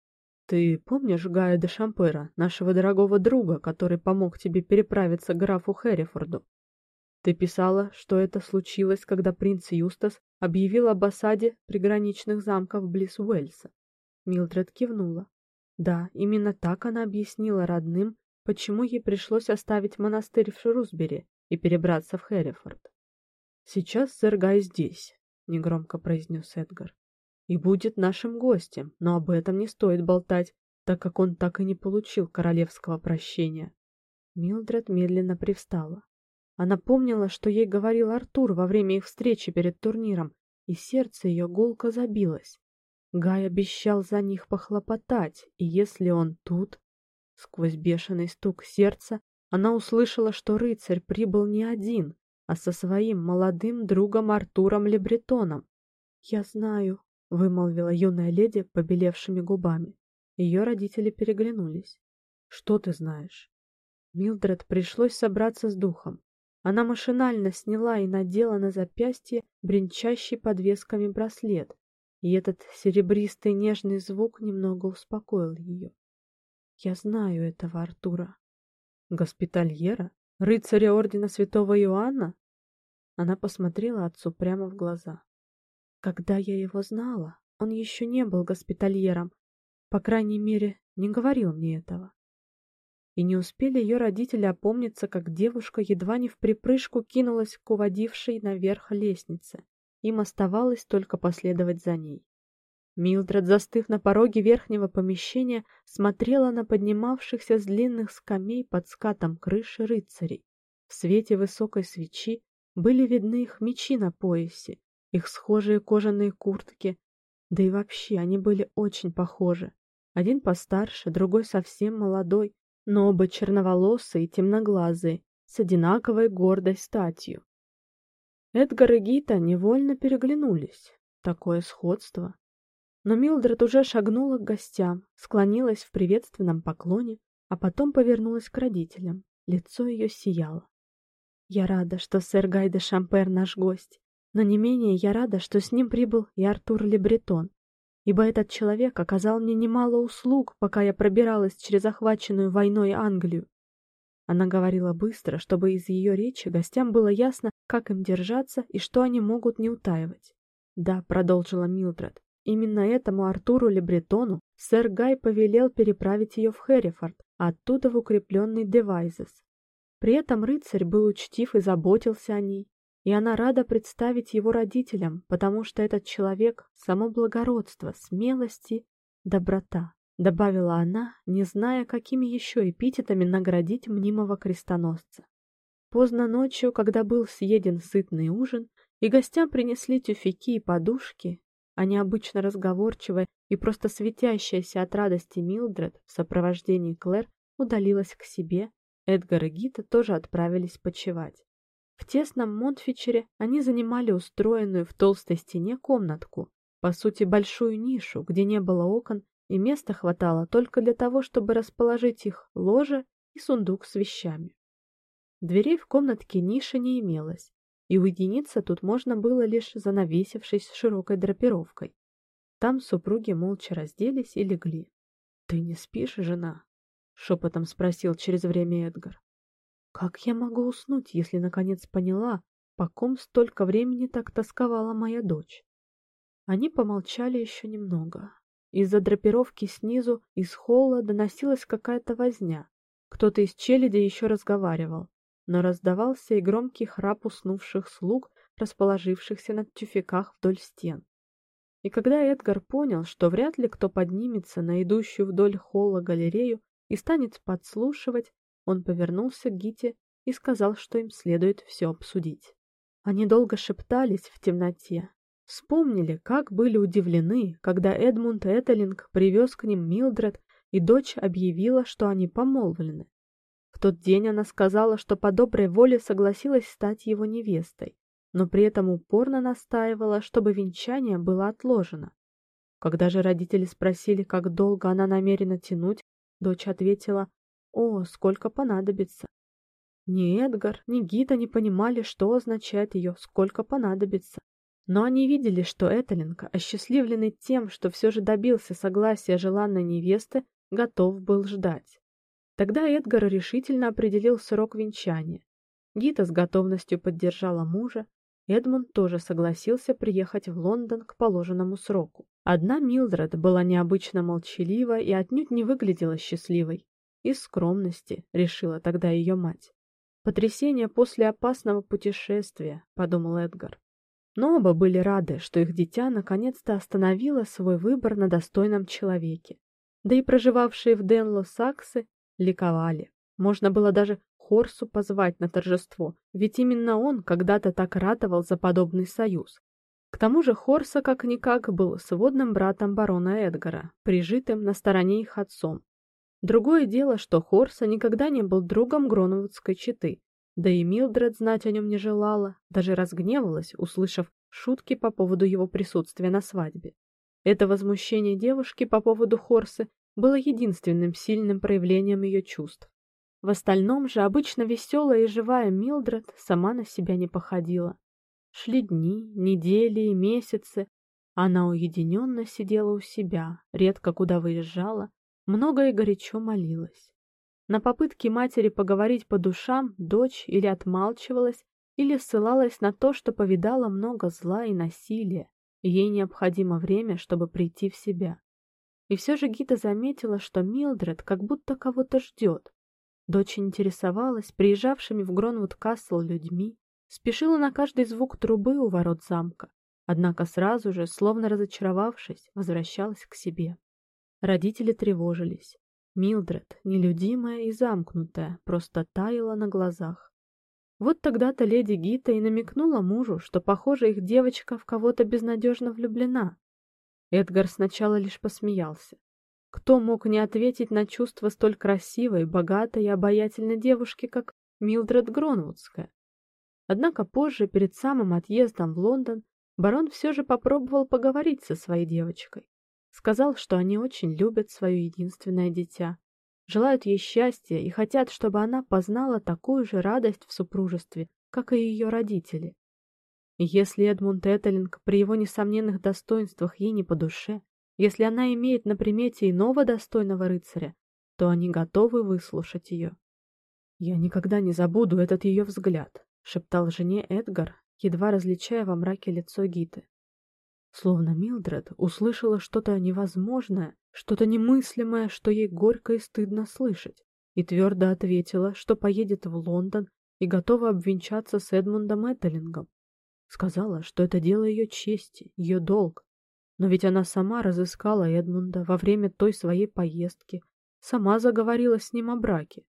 Ты помнишь Гая де Шампера, нашего дорогого друга, который помог тебе переправиться к графу Хэррифорду? Ты писала, что это случилось, когда принц Юстас объявил об осаде приграничных замков близ Уэльса. Милдред кивнула. Да, именно так она объяснила родным, почему ей пришлось оставить монастырь в Шрусбери и перебраться в Хэррифорд. Сейчас Зергай здесь, негромко произнес Эдгар. И будет нашим гостем, но об этом не стоит болтать, так как он так и не получил королевского прощения. Милдред медленно привстала. Она помнила, что ей говорил Артур во время их встречи перед турниром, и сердце ее гулко забилось. Гай обещал за них похлопотать, и если он тут, Сквозь бешеный стук сердца она услышала, что рыцарь прибыл не один, а со своим молодым другом Артуром Лебретоном. "Я знаю", вымолвила юная леди побелевшими губами. Ее родители переглянулись. Что ты знаешь? Милдред пришлось собраться с духом. Она машинально сняла и надела на запястье бренчащий подвесками браслет, и этот серебристый нежный звук немного успокоил ее. Я знаю этого Артура. Госпитальера? Рыцаря ордена Святого Иоанна? Она посмотрела отцу прямо в глаза. Когда я его знала, он еще не был госпитальером, по крайней мере, не говорил мне этого. И не успели ее родители опомниться, как девушка едва не в припрыжку кинулась к уводившей наверх лестнице. Им оставалось только последовать за ней. Милдред, застыв на пороге верхнего помещения, смотрела на поднимавшихся с длинных скамей под скатом крыши рыцарей. В свете высокой свечи были видны их мечи на поясе, их схожие кожаные куртки, да и вообще они были очень похожи. Один постарше, другой совсем молодой, но оба черноволосые и темноглазые, с одинаковой гордой статью. Эдгар и Гита невольно переглянулись. Такое сходство. Но Милдред уже шагнула к гостям, склонилась в приветственном поклоне, а потом повернулась к родителям. Лицо ее сияло. Я рада, что сэр Гай де Шампер наш гость, но не менее я рада, что с ним прибыл и Артур Лебретон, ибо этот человек оказал мне немало услуг, пока я пробиралась через захваченную войной Англию. Она говорила быстро, чтобы из ее речи гостям было ясно, как им держаться и что они могут не утаивать. "Да", продолжила Милдред. "Именно этому Артуру Лебретону сэр Гай повелел переправить ее в Хэррифорд, а оттуда в укрепленный Девайзес. При этом рыцарь был учтив и заботился о ней, и она рада представить его родителям, потому что этот человек само благородство, смелость и доброта, добавила она, не зная, какими еще эпитетами наградить мнимого крестоносца. Поздно ночью, когда был съеден сытный ужин, и гостям принесли тюфяки и подушки, а необычно разговорчивая и просто светящаяся от радости Милдред в сопровождении Клэр удалилась к себе, Эдгар и Гита тоже отправились почевать. В тесном Монтфичере они занимали устроенную в толстой стене комнатку, по сути большую нишу, где не было окон, и места хватало только для того, чтобы расположить их ложе и сундук с вещами. Дверей в комнатке ниши не имелось, и уединиться тут можно было лишь занавесившись широкой драпировкой. Там супруги молча разделись и легли. "Ты не спишь, жена?" шепотом спросил через время Эдгар. Как я могу уснуть, если наконец поняла, по ком столько времени так тосковала моя дочь? Они помолчали еще немного. Из-за драпировки снизу из холла доносилась какая-то возня. Кто-то из челяди еще разговаривал, но раздавался и громкий храп уснувших слуг, расположившихся на тюфяках вдоль стен. И когда Эдгар понял, что вряд ли кто поднимется на идущую вдоль холла галерею и станет подслушивать, он повернулся к Гите и сказал, что им следует все обсудить. Они долго шептались в темноте, вспомнили, как были удивлены, когда Эдмунд Этелинг привез к ним Милдред, и дочь объявила, что они помолвлены. В тот день она сказала, что по доброй воле согласилась стать его невестой, но при этом упорно настаивала, чтобы венчание было отложено. Когда же родители спросили, как долго она намерена тянуть, дочь ответила: о, сколько понадобится. Ни Эдгар, ни Гита не понимали, что означает ее «сколько понадобится». Но они видели, что Этелинка, осчастливленный тем, что все же добился согласия желанной невесты, готов был ждать. Тогда Эдгар решительно определил срок венчания. Гита с готовностью поддержала мужа, Эдмунд тоже согласился приехать в Лондон к положенному сроку. Одна Милдред была необычно молчалива и отнюдь не выглядела счастливой. Из скромности, решила тогда ее мать. Потрясение после опасного путешествия, подумал Эдгар. Но оба были рады, что их дитя наконец-то остановило свой выбор на достойном человеке. Да и проживавшие в Денло саксы ликовали. Можно было даже Хорсу позвать на торжество, ведь именно он когда-то так ратовал за подобный союз. К тому же Хорса как-никак был сводным братом барона Эдгара, прижитым на стороне их отцом, Другое дело, что Хорса никогда не был другом Гронвудской четы, да и Милдред знать о нем не желала, даже разгневалась, услышав шутки по поводу его присутствия на свадьбе. Это возмущение девушки по поводу Хорсы было единственным сильным проявлением ее чувств. В остальном же обычно веселая и живая Милдред сама на себя не походила. Шли дни, недели и месяцы, она уединенно сидела у себя, редко куда выезжала, много и горячо молилась. На попытки матери поговорить по душам дочь или отмалчивалась, или ссылалась на то, что повидала много зла и насилия, и ей необходимо время, чтобы прийти в себя. И все же Гита заметила, что Милдред как будто кого-то ждет. Дочь интересовалась приезжавшими в Гронвуд-Касл людьми, спешила на каждый звук трубы у ворот замка, однако сразу же, словно разочаровавшись, возвращалась к себе. Родители тревожились. Милдред, нелюдимая и замкнутая, просто таяла на глазах. Вот тогда-то леди Гита и намекнула мужу, что, похоже, их девочка в кого-то безнадежно влюблена. Эдгар сначала лишь посмеялся. Кто мог не ответить на чувства столь красивой, богатой и обаятельной девушки, как Милдред Гронвудская? Однако позже, перед самым отъездом в Лондон, барон все же попробовал поговорить со своей девочкой. Сказал, что они очень любят свое единственное дитя, желают ей счастья и хотят, чтобы она познала такую же радость в супружестве, как и ее родители. Если Эдмунд Этелинг при его несомненных достоинствах ей не по душе, если она имеет на примете иного достойного рыцаря, то они готовы выслушать ее. Я никогда не забуду этот ее взгляд, шептал жене Эдгар, едва различая во мраке лицо Гиты. Словно Милдред услышала что-то невозможное, что-то немыслимое, что ей горько и стыдно слышать, и твердо ответила, что поедет в Лондон и готова обвенчаться с Эдмундом Этелингом. Сказала, что это дело ее чести, ее долг. Но ведь она сама разыскала Эдмунда во время той своей поездки, сама заговорила с ним о браке.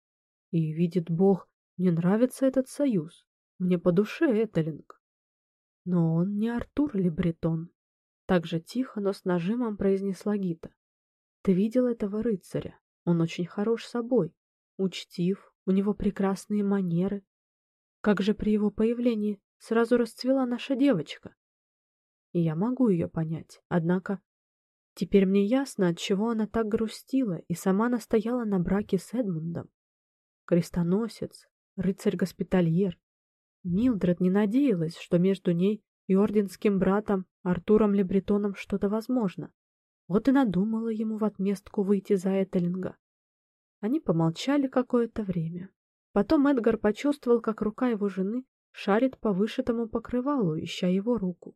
И, видит Бог, мне нравится этот союз. Мне по душе Этелинг. Но он не Артур Лебретон, так же тихо, но с нажимом произнесла Гита. Ты видел этого рыцаря? Он очень хорош собой, учтив, у него прекрасные манеры. Как же при его появлении сразу расцвела наша девочка? И я могу ее понять, однако теперь мне ясно, от чего она так грустила и сама настояла на браке с Эдмундом. Крестоносец, рыцарь-госпитальер. Милдред не надеялась, что между ней и орденским братом Артуром Лебретоном что-то возможно. Вот и надумала ему в отместку выйти за Этелинга. Они помолчали какое-то время. Потом Эдгар почувствовал, как рука его жены шарит по вышитому покрывалу, ища его руку.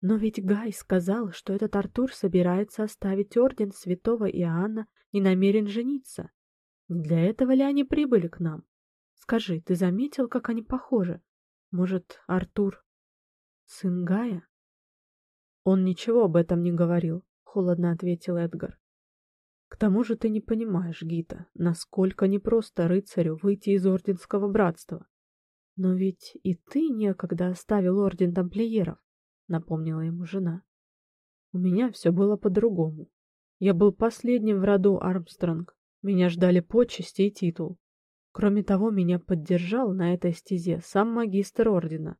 Но ведь Гай сказал, что этот Артур собирается оставить орден святого Иоанна и намерен жениться. Не для этого ли они прибыли к нам? Скажи, ты заметил, как они похожи? Может, Артур Сын Гая? Он ничего об этом не говорил, холодно ответил Эдгар. К тому же ты не понимаешь, Гита, насколько непросто рыцарю выйти из орденского братства. Но ведь и ты некогда оставил орден тамплиеров, напомнила ему жена. У меня все было по-другому. Я был последним в роду Армстронг. Меня ждали почести и титул. Кроме того, меня поддержал на этой стезе сам магистр ордена,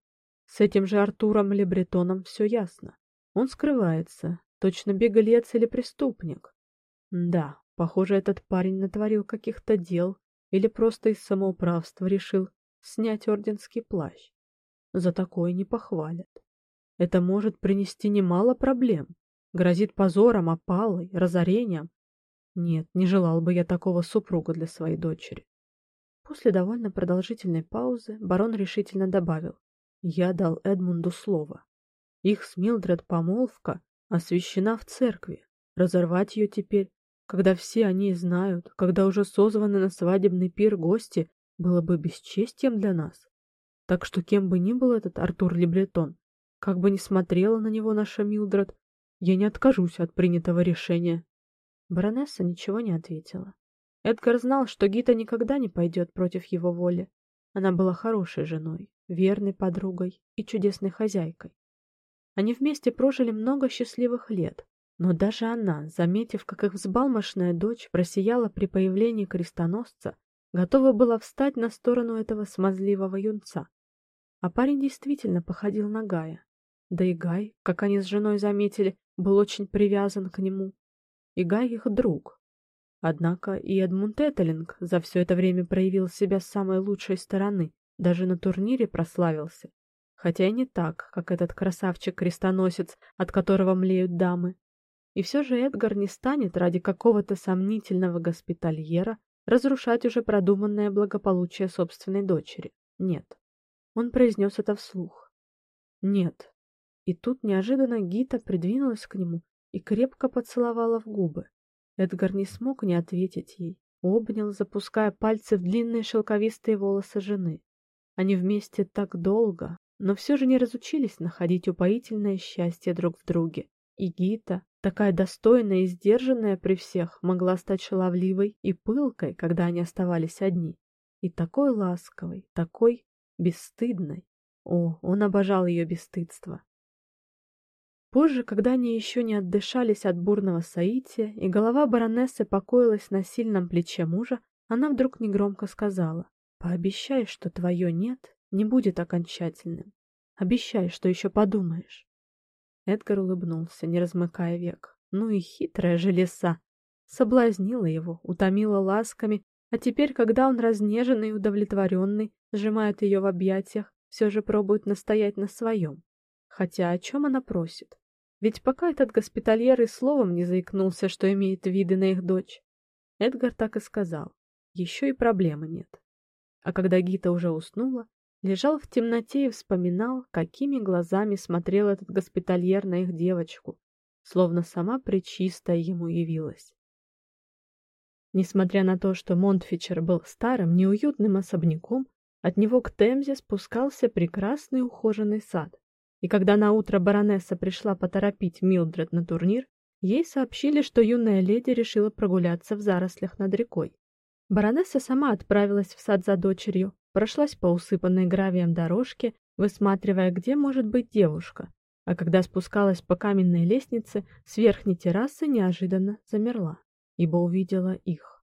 с этим же Артуром Лебретоном все ясно. Он скрывается, точно беглец или преступник. Да, похоже, этот парень натворил каких-то дел или просто из самоуправства решил снять орденский плащ. За такое не похвалят. Это может принести немало проблем. Грозит позором, опалой, разорением. Нет, не желал бы я такого супруга для своей дочери. После довольно продолжительной паузы барон решительно добавил: я дал Эдмунду слово. Их с Милдред помолвка освящена в церкви. Разорвать ее теперь, когда все они знают, когда уже созваны на свадебный пир гости, было бы бесчестием для нас. Так что кем бы ни был этот Артур Лебретон, как бы ни смотрела на него наша Милдред, я не откажусь от принятого решения. Баронесса ничего не ответила. Эдгар знал, что Гита никогда не пойдет против его воли. Она была хорошей женой, верной подругой и чудесной хозяйкой. Они вместе прожили много счастливых лет, но даже она, заметив, как их взбалмошная дочь просияла при появлении крестоносца, готова была встать на сторону этого смазливого юнца. А парень действительно походил на Гая. Да и Гай, как они с женой заметили, был очень привязан к нему. И Гай их друг. Однако и Эдмунд Этелинг за все это время проявил себя с самой лучшей стороны, даже на турнире прославился. Хотя и не так, как этот красавчик-крестоносец, от которого млеют дамы. И все же Эдгар не станет ради какого-то сомнительного госпитальера разрушать уже продуманное благополучие собственной дочери. Нет. Он произнес это вслух. Нет. И тут неожиданно Гита придвинулась к нему и крепко поцеловала в губы. Эдгар не смог не ответить ей. Обнял, запуская пальцы в длинные шелковистые волосы жены. Они вместе так долго, но все же не разучились находить упоительное счастье друг в друге. И Гита, такая достойная и сдержанная при всех, могла стать шаловливой и пылкой, когда они оставались одни. И такой ласковой, такой бесстыдной. О, он обожал ее бесстыдство. Позже, когда они еще не отдышались от бурного соития, и голова баронессы покоилась на сильном плече мужа, она вдруг негромко сказала: "Пообещай, что твое нет не будет окончательным. Обещай, что еще подумаешь". Эдгар улыбнулся, не размыкая век. Ну и хитрая же лиса. Соблазнила его, утомила ласками, а теперь, когда он разнеженный и удовлетворенный, сжимает ее в объятиях, все же пробует настоять на своем. Хотя о чем она просит? Ведь пока этот госпитальер и словом не заикнулся, что имеет виды на их дочь. Эдгар так и сказал. Еще и проблемы нет. А когда Гита уже уснула, лежал в темноте и вспоминал, какими глазами смотрел этот госпитальер на их девочку, словно сама пречистая ему явилась. Несмотря на то, что Монтфичер был старым, неуютным особняком, от него к Темзе спускался прекрасный ухоженный сад. И когда на утро баронесса пришла поторопить Милдред на турнир, ей сообщили, что юная леди решила прогуляться в зарослях над рекой. Баронесса сама отправилась в сад за дочерью, прошлась по усыпанной гравием дорожке, высматривая, где может быть девушка. А когда спускалась по каменной лестнице, с верхней террасы неожиданно замерла, ибо увидела их.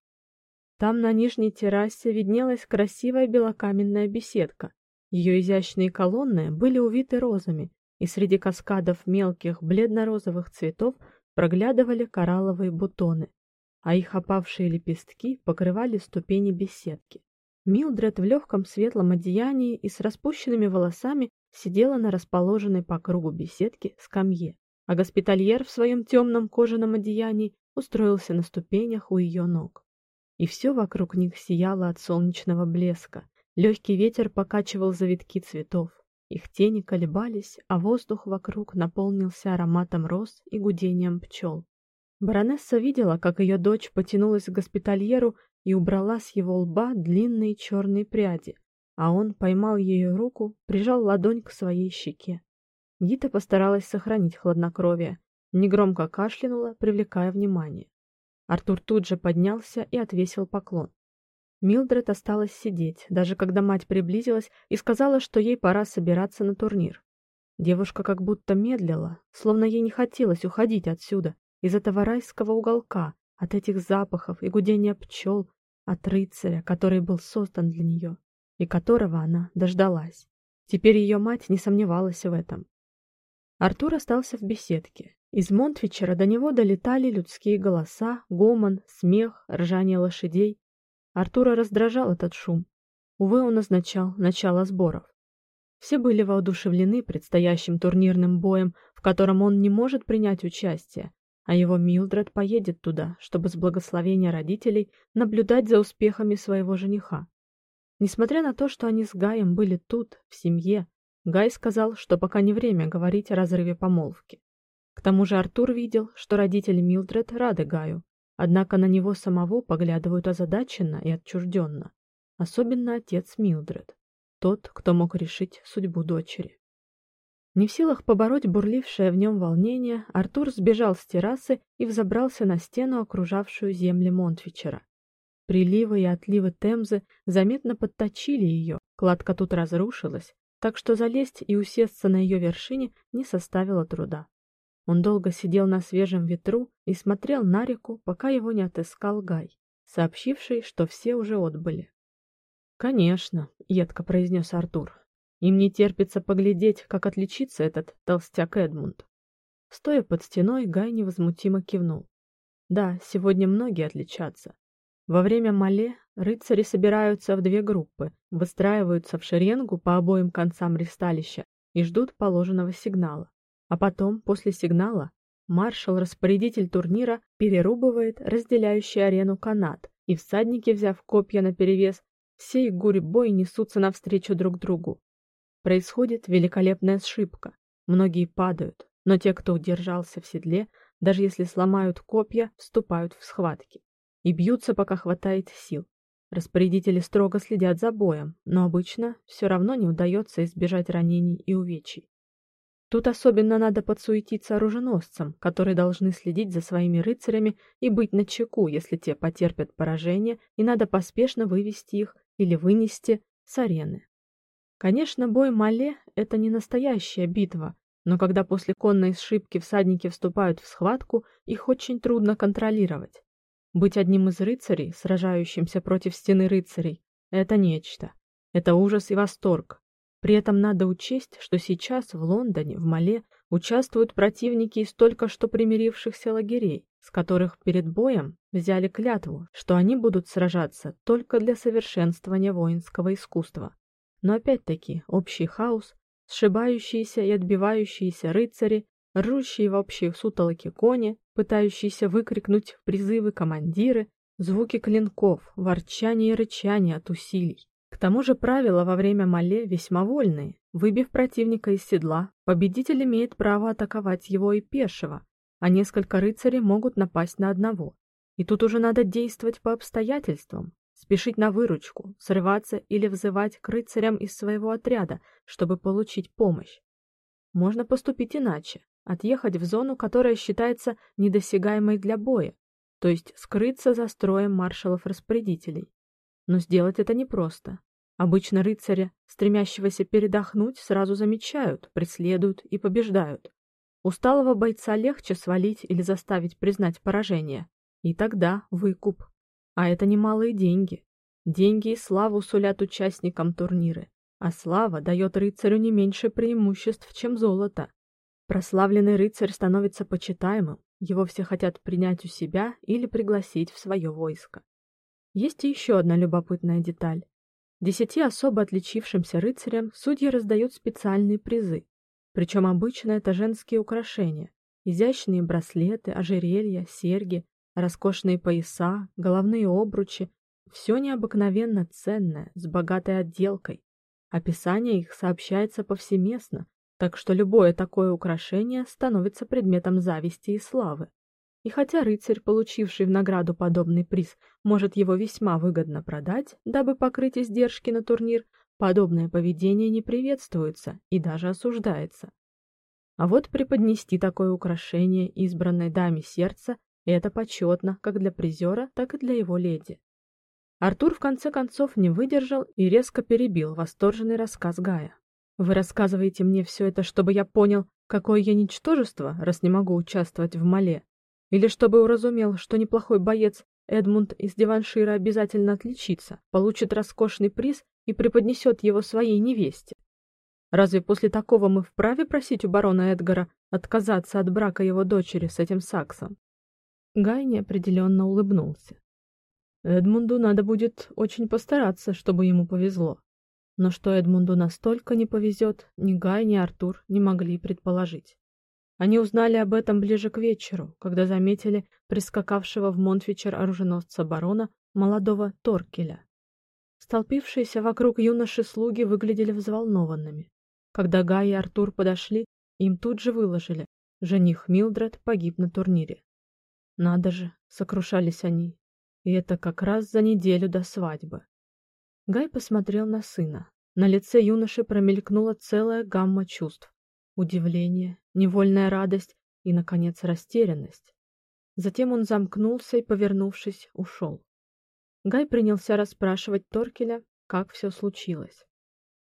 Там на нижней террасе виднелась красивая белокаменная беседка, ее изящные колонны были увиты розами, и среди каскадов мелких бледно-розовых цветов проглядывали коралловые бутоны, а их опавшие лепестки покрывали ступени беседки. Милдред в легком светлом одеянии и с распущенными волосами сидела на расположенной по кругу беседки скамье, а госпитальер в своем темном кожаном одеянии устроился на ступенях у ее ног. И все вокруг них сияло от солнечного блеска, Легкий ветер покачивал завитки цветов. Их тени колебались, а воздух вокруг наполнился ароматом роз и гудением пчел. Баронесса видела, как ее дочь потянулась к госпитальеру и убрала с его лба длинные черные пряди, а он поймал ее руку, прижал ладонь к своей щеке. Гита постаралась сохранить хладнокровие, негромко кашлянула, привлекая внимание. Артур тут же поднялся и отвесил поклон. Милдред осталась сидеть, даже когда мать приблизилась и сказала, что ей пора собираться на турнир. Девушка как будто медлила, словно ей не хотелось уходить отсюда, из этого райского уголка, от этих запахов и гудения пчел, от рыцаря, который был создан для нее, и которого она дождалась. Теперь ее мать не сомневалась в этом. Артур остался в беседке. Из Монтвичера до него долетали людские голоса, гомон, смех, ржание лошадей. Артура раздражал этот шум. Увы, он означал начало сборов. Все были воодушевлены предстоящим турнирным боем, в котором он не может принять участие, а его Милдред поедет туда, чтобы с благословения родителей наблюдать за успехами своего жениха. Несмотря на то, что они с Гаем были тут, в семье, Гай сказал, что пока не время говорить о разрыве помолвки. К тому же Артур видел, что родители Милдред рады Гаю, Однако на него самого поглядывают озадаченно и отчужденно, особенно отец Милдред, тот, кто мог решить судьбу дочери. Не в силах побороть бурлившее в нем волнение, Артур сбежал с террасы и взобрался на стену, окружавшую земли Монтвичера. Приливы и отливы Темзы заметно подточили ее, кладка тут разрушилась, так что залезть и усесться на ее вершине не составило труда. Он долго сидел на свежем ветру и смотрел на реку, пока его не отыскал Гай, сообщивший, что все уже отбыли. "Конечно", едко произнес Артур. "Им не терпится поглядеть, как отличится этот толстяк Эдмунд". Стоя под стеной, Гай невозмутимо кивнул. Да, сегодня многие отличатся. Во время мале рыцари собираются в две группы, выстраиваются в шеренгу по обоим концам ристалища и ждут положенного сигнала. А потом, после сигнала, маршал-распорядитель турнира перерубывает разделяющий арену канат, и всадники, взяв копья наперевес, всей гурьбой несутся навстречу друг другу. Происходит великолепная ошибка. Многие падают, но те, кто удержался в седле, даже если сломают копья, вступают в схватки и бьются, пока хватает сил. Распорядители строго следят за боем, но обычно все равно не удается избежать ранений и увечий. Тут особенно надо подсуетиться оруженосцам, которые должны следить за своими рыцарями и быть начеку, если те потерпят поражение, и надо поспешно вывести их или вынести с арены. Конечно, бой Мале это не настоящая битва, но когда после конной сшибки всадники вступают в схватку, их очень трудно контролировать. Быть одним из рыцарей, сражающимся против стены рыцарей это нечто. Это ужас и восторг. При этом надо учесть, что сейчас в Лондоне, в Мале участвуют противники из только что примирившихся лагерей, с которых перед боем взяли клятву, что они будут сражаться только для совершенствования воинского искусства. Но опять-таки общий хаос, сшибающиеся и отбивающиеся рыцари, ржущие в общей сутолоке кони, пытающиеся выкрикнуть призывы командиры, звуки клинков, ворчание и рычание от усилий. К тому же правила во время мале весьма вольные. Выбив противника из седла, победитель имеет право атаковать его и пешего, а несколько рыцарей могут напасть на одного. И тут уже надо действовать по обстоятельствам, спешить на выручку, срываться или взывать к рыцарям из своего отряда, чтобы получить помощь. Можно поступить иначе, отъехать в зону, которая считается недосягаемой для боя, то есть скрыться за строем маршалов-распорядителей. Но сделать это непросто. Обычно рыцаря, стремящегося передохнуть, сразу замечают, преследуют и побеждают. Усталого бойца легче свалить или заставить признать поражение, и тогда выкуп. А это немалые деньги. Деньги и славу сулят участникам турнира, а слава дает рыцарю не меньше преимуществ, чем золото. Прославленный рыцарь становится почитаемым, его все хотят принять у себя или пригласить в свое войско. Есть и еще одна любопытная деталь. Десяти особо отличившимся рыцарям судьи раздают специальные призы. Причем обычно это женские украшения: изящные браслеты, ожерелья, серьги, роскошные пояса, головные обручи, все необыкновенно ценное, с богатой отделкой. Описание их сообщается повсеместно, так что любое такое украшение становится предметом зависти и славы. И хотя рыцарь, получивший в награду подобный приз, может его весьма выгодно продать, дабы покрыть издержки на турнир, подобное поведение не приветствуется и даже осуждается. А вот преподнести такое украшение избранной даме сердца это почетно как для призера, так и для его леди. Артур в конце концов не выдержал и резко перебил восторженный рассказ Гая. Вы рассказываете мне все это, чтобы я понял, какое я ничтожество, раз не могу участвовать в мале, или чтобы уразумел, что неплохой боец Эдмунд из Диваншира обязательно отличится, получит роскошный приз и преподнесет его своей невесте. Разве после такого мы вправе просить у барона Эдгара отказаться от брака его дочери с этим саксом? Гай неопределенно улыбнулся. Эдмунду надо будет очень постараться, чтобы ему повезло. Но что Эдмунду настолько не повезет, ни Гай, ни Артур не могли предположить. Они узнали об этом ближе к вечеру, когда заметили прискакавшего в Монтфичер оруженосца барона молодого Торкеля. Столпившиеся вокруг юноши слуги выглядели взволнованными. Когда Гай и Артур подошли, им тут же выложили: жених Милдред погиб на турнире. Надо же, сокрушались они. И это как раз за неделю до свадьбы. Гай посмотрел на сына. На лице юноши промелькнула целая гамма чувств: удивление, невольная радость и наконец растерянность. Затем он замкнулся и, повернувшись, ушел. Гай принялся расспрашивать Торкеля, как все случилось.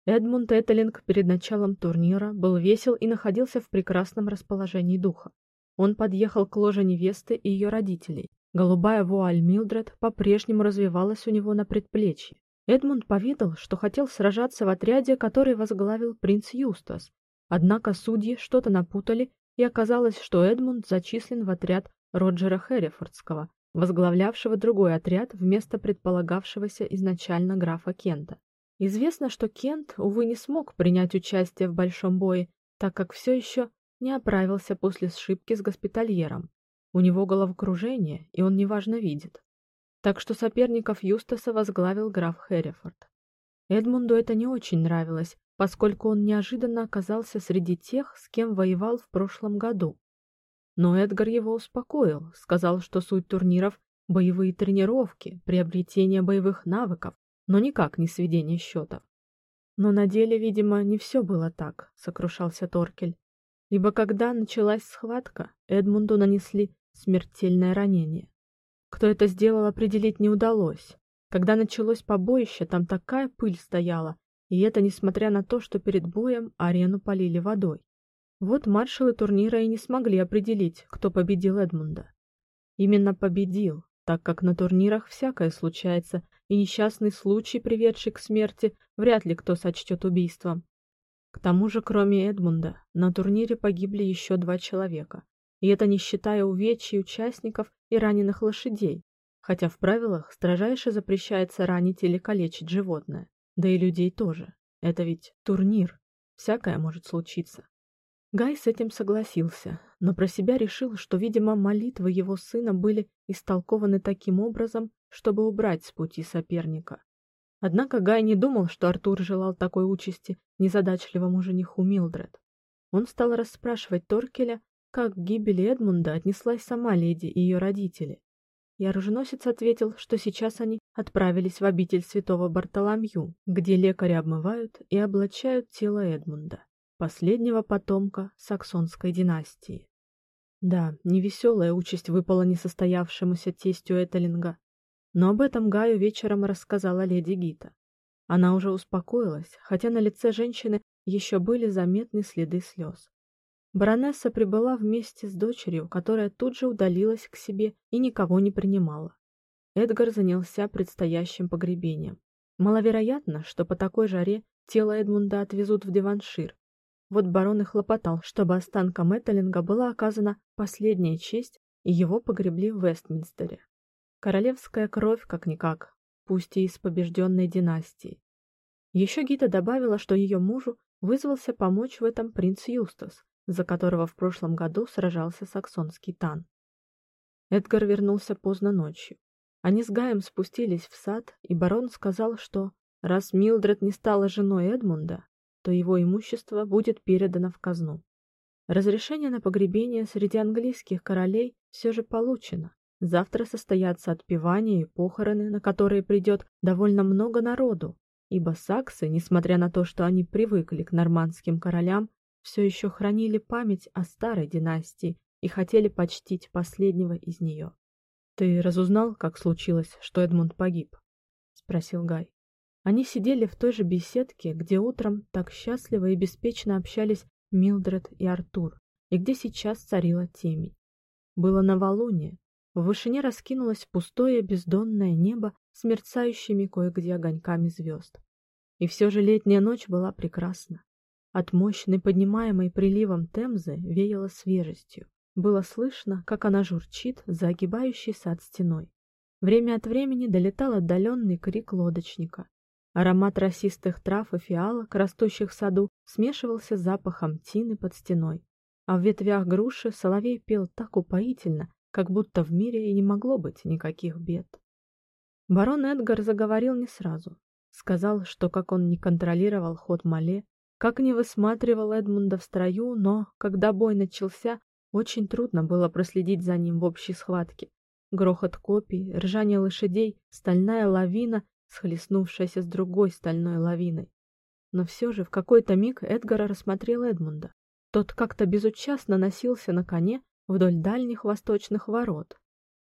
Эдмунд Этелинг перед началом турнира был весел и находился в прекрасном расположении духа. Он подъехал к ложе невесты и ее родителей. Голубая вуаль Милдред по-прежнему развивалась у него на предплечье. Эдмунд повидал, что хотел сражаться в отряде, который возглавил принц Юстас. Однако судьи что-то напутали, и оказалось, что Эдмунд зачислен в отряд Роджера Хэррифордского, возглавлявшего другой отряд вместо предполагавшегося изначально графа Кента. Известно, что Кент, увы, не смог принять участие в большом бое, так как все еще не оправился после сшибки с госпитальером. У него головокружение, и он неважно видит. Так что соперников Юстаса возглавил граф Хэррифорд. Эдмунду это не очень нравилось, поскольку он неожиданно оказался среди тех, с кем воевал в прошлом году. Но Эдгар его успокоил, сказал, что суть турниров боевые тренировки, приобретение боевых навыков, но никак не сведение счетов. Но на деле, видимо, не все было так, сокрушался Торкель. Ибо когда началась схватка, Эдмунду нанесли смертельное ранение. Кто это сделал, определить не удалось. Когда началось побоище, там такая пыль стояла, и это несмотря на то, что перед боем арену полили водой. Вот маршалы турнира и не смогли определить, кто победил Эдмунда. Именно победил, так как на турнирах всякое случается, и несчастный случай, приведший к смерти, вряд ли кто сочтет убийством. К тому же, кроме Эдмунда, на турнире погибли еще два человека. И это не считая увечий участников и раненых лошадей, хотя в правилах строжайше запрещается ранить или калечить животное, да и людей тоже. Это ведь турнир, всякое может случиться. Гай с этим согласился, но про себя решил, что, видимо, молитвы его сына были истолкованы таким образом, чтобы убрать с пути соперника. Однако Гай не думал, что Артур желал такой участи незадачливому жениху Милдред. Он стал расспрашивать Торкеля, как к гибели Эдмунда отнеслась сама леди и ее родители. И оруженосец ответил, что сейчас они отправились в обитель святого Бартоломью, где лекари обмывают и облачают тело Эдмунда, последнего потомка саксонской династии. Да, невеселая участь выпала несостоявшемуся тестю Этелинга, но об этом Гаю вечером рассказала леди Гита. Она уже успокоилась, хотя на лице женщины еще были заметны следы слез. Баронесса прибыла вместе с дочерью, которая тут же удалилась к себе и никого не принимала. Эдгар занялся предстоящим погребением. Маловероятно, что по такой жаре тело Эдмунда отвезут в Деваншир. Вот барон и хлопотал, чтобы останкам Этелинга была оказана последняя честь, и его погребли в Вестминстере. Королевская кровь как-никак, пусть и из побежденной династии. Еще Гита добавила, что ее мужу вызвался помочь в этом принц Юстас, за которого в прошлом году сражался саксонский тан. Эдгар вернулся поздно ночью. Они с Гаем спустились в сад, и барон сказал, что раз Милдред не стала женой Эдмунда, то его имущество будет передано в казну. Разрешение на погребение среди английских королей все же получено. Завтра состоятся отпевания и похороны, на которые придет довольно много народу, ибо саксы, несмотря на то, что они привыкли к нормандским королям, все еще хранили память о старой династии и хотели почтить последнего из нее. Ты разузнал, как случилось, что Эдмунд погиб? спросил Гай. Они сидели в той же беседке, где утром так счастливо и беспечно общались Милдред и Артур, и где сейчас царила темень. Было новолуние. В вышине раскинулось пустое бездонное небо с мерцающими кое-где огоньками звезд. И все же летняя ночь была прекрасна. От мощной поднимаемой приливом Темзы веяло свежестью. Было слышно, как она журчит за сад стеной. Время от времени долетал отдаленный крик лодочника. Аромат росистых трав и фиалок, растущих в саду, смешивался с запахом тины под стеной. А в ветвях груши соловей пел так упоительно, как будто в мире и не могло быть никаких бед. Барон Эдгар заговорил не сразу. Сказал, что как он не контролировал ход Мале, как не высматривал Эдмунда в строю, но, когда бой начался, очень трудно было проследить за ним в общей схватке. Грохот копий, ржание лошадей, стальная лавина, схлестнувшаяся с другой стальной лавиной. Но все же в какой-то миг Эдгар рассмотрел Эдмунда. Тот как-то безучастно носился на коне вдоль дальних восточных ворот.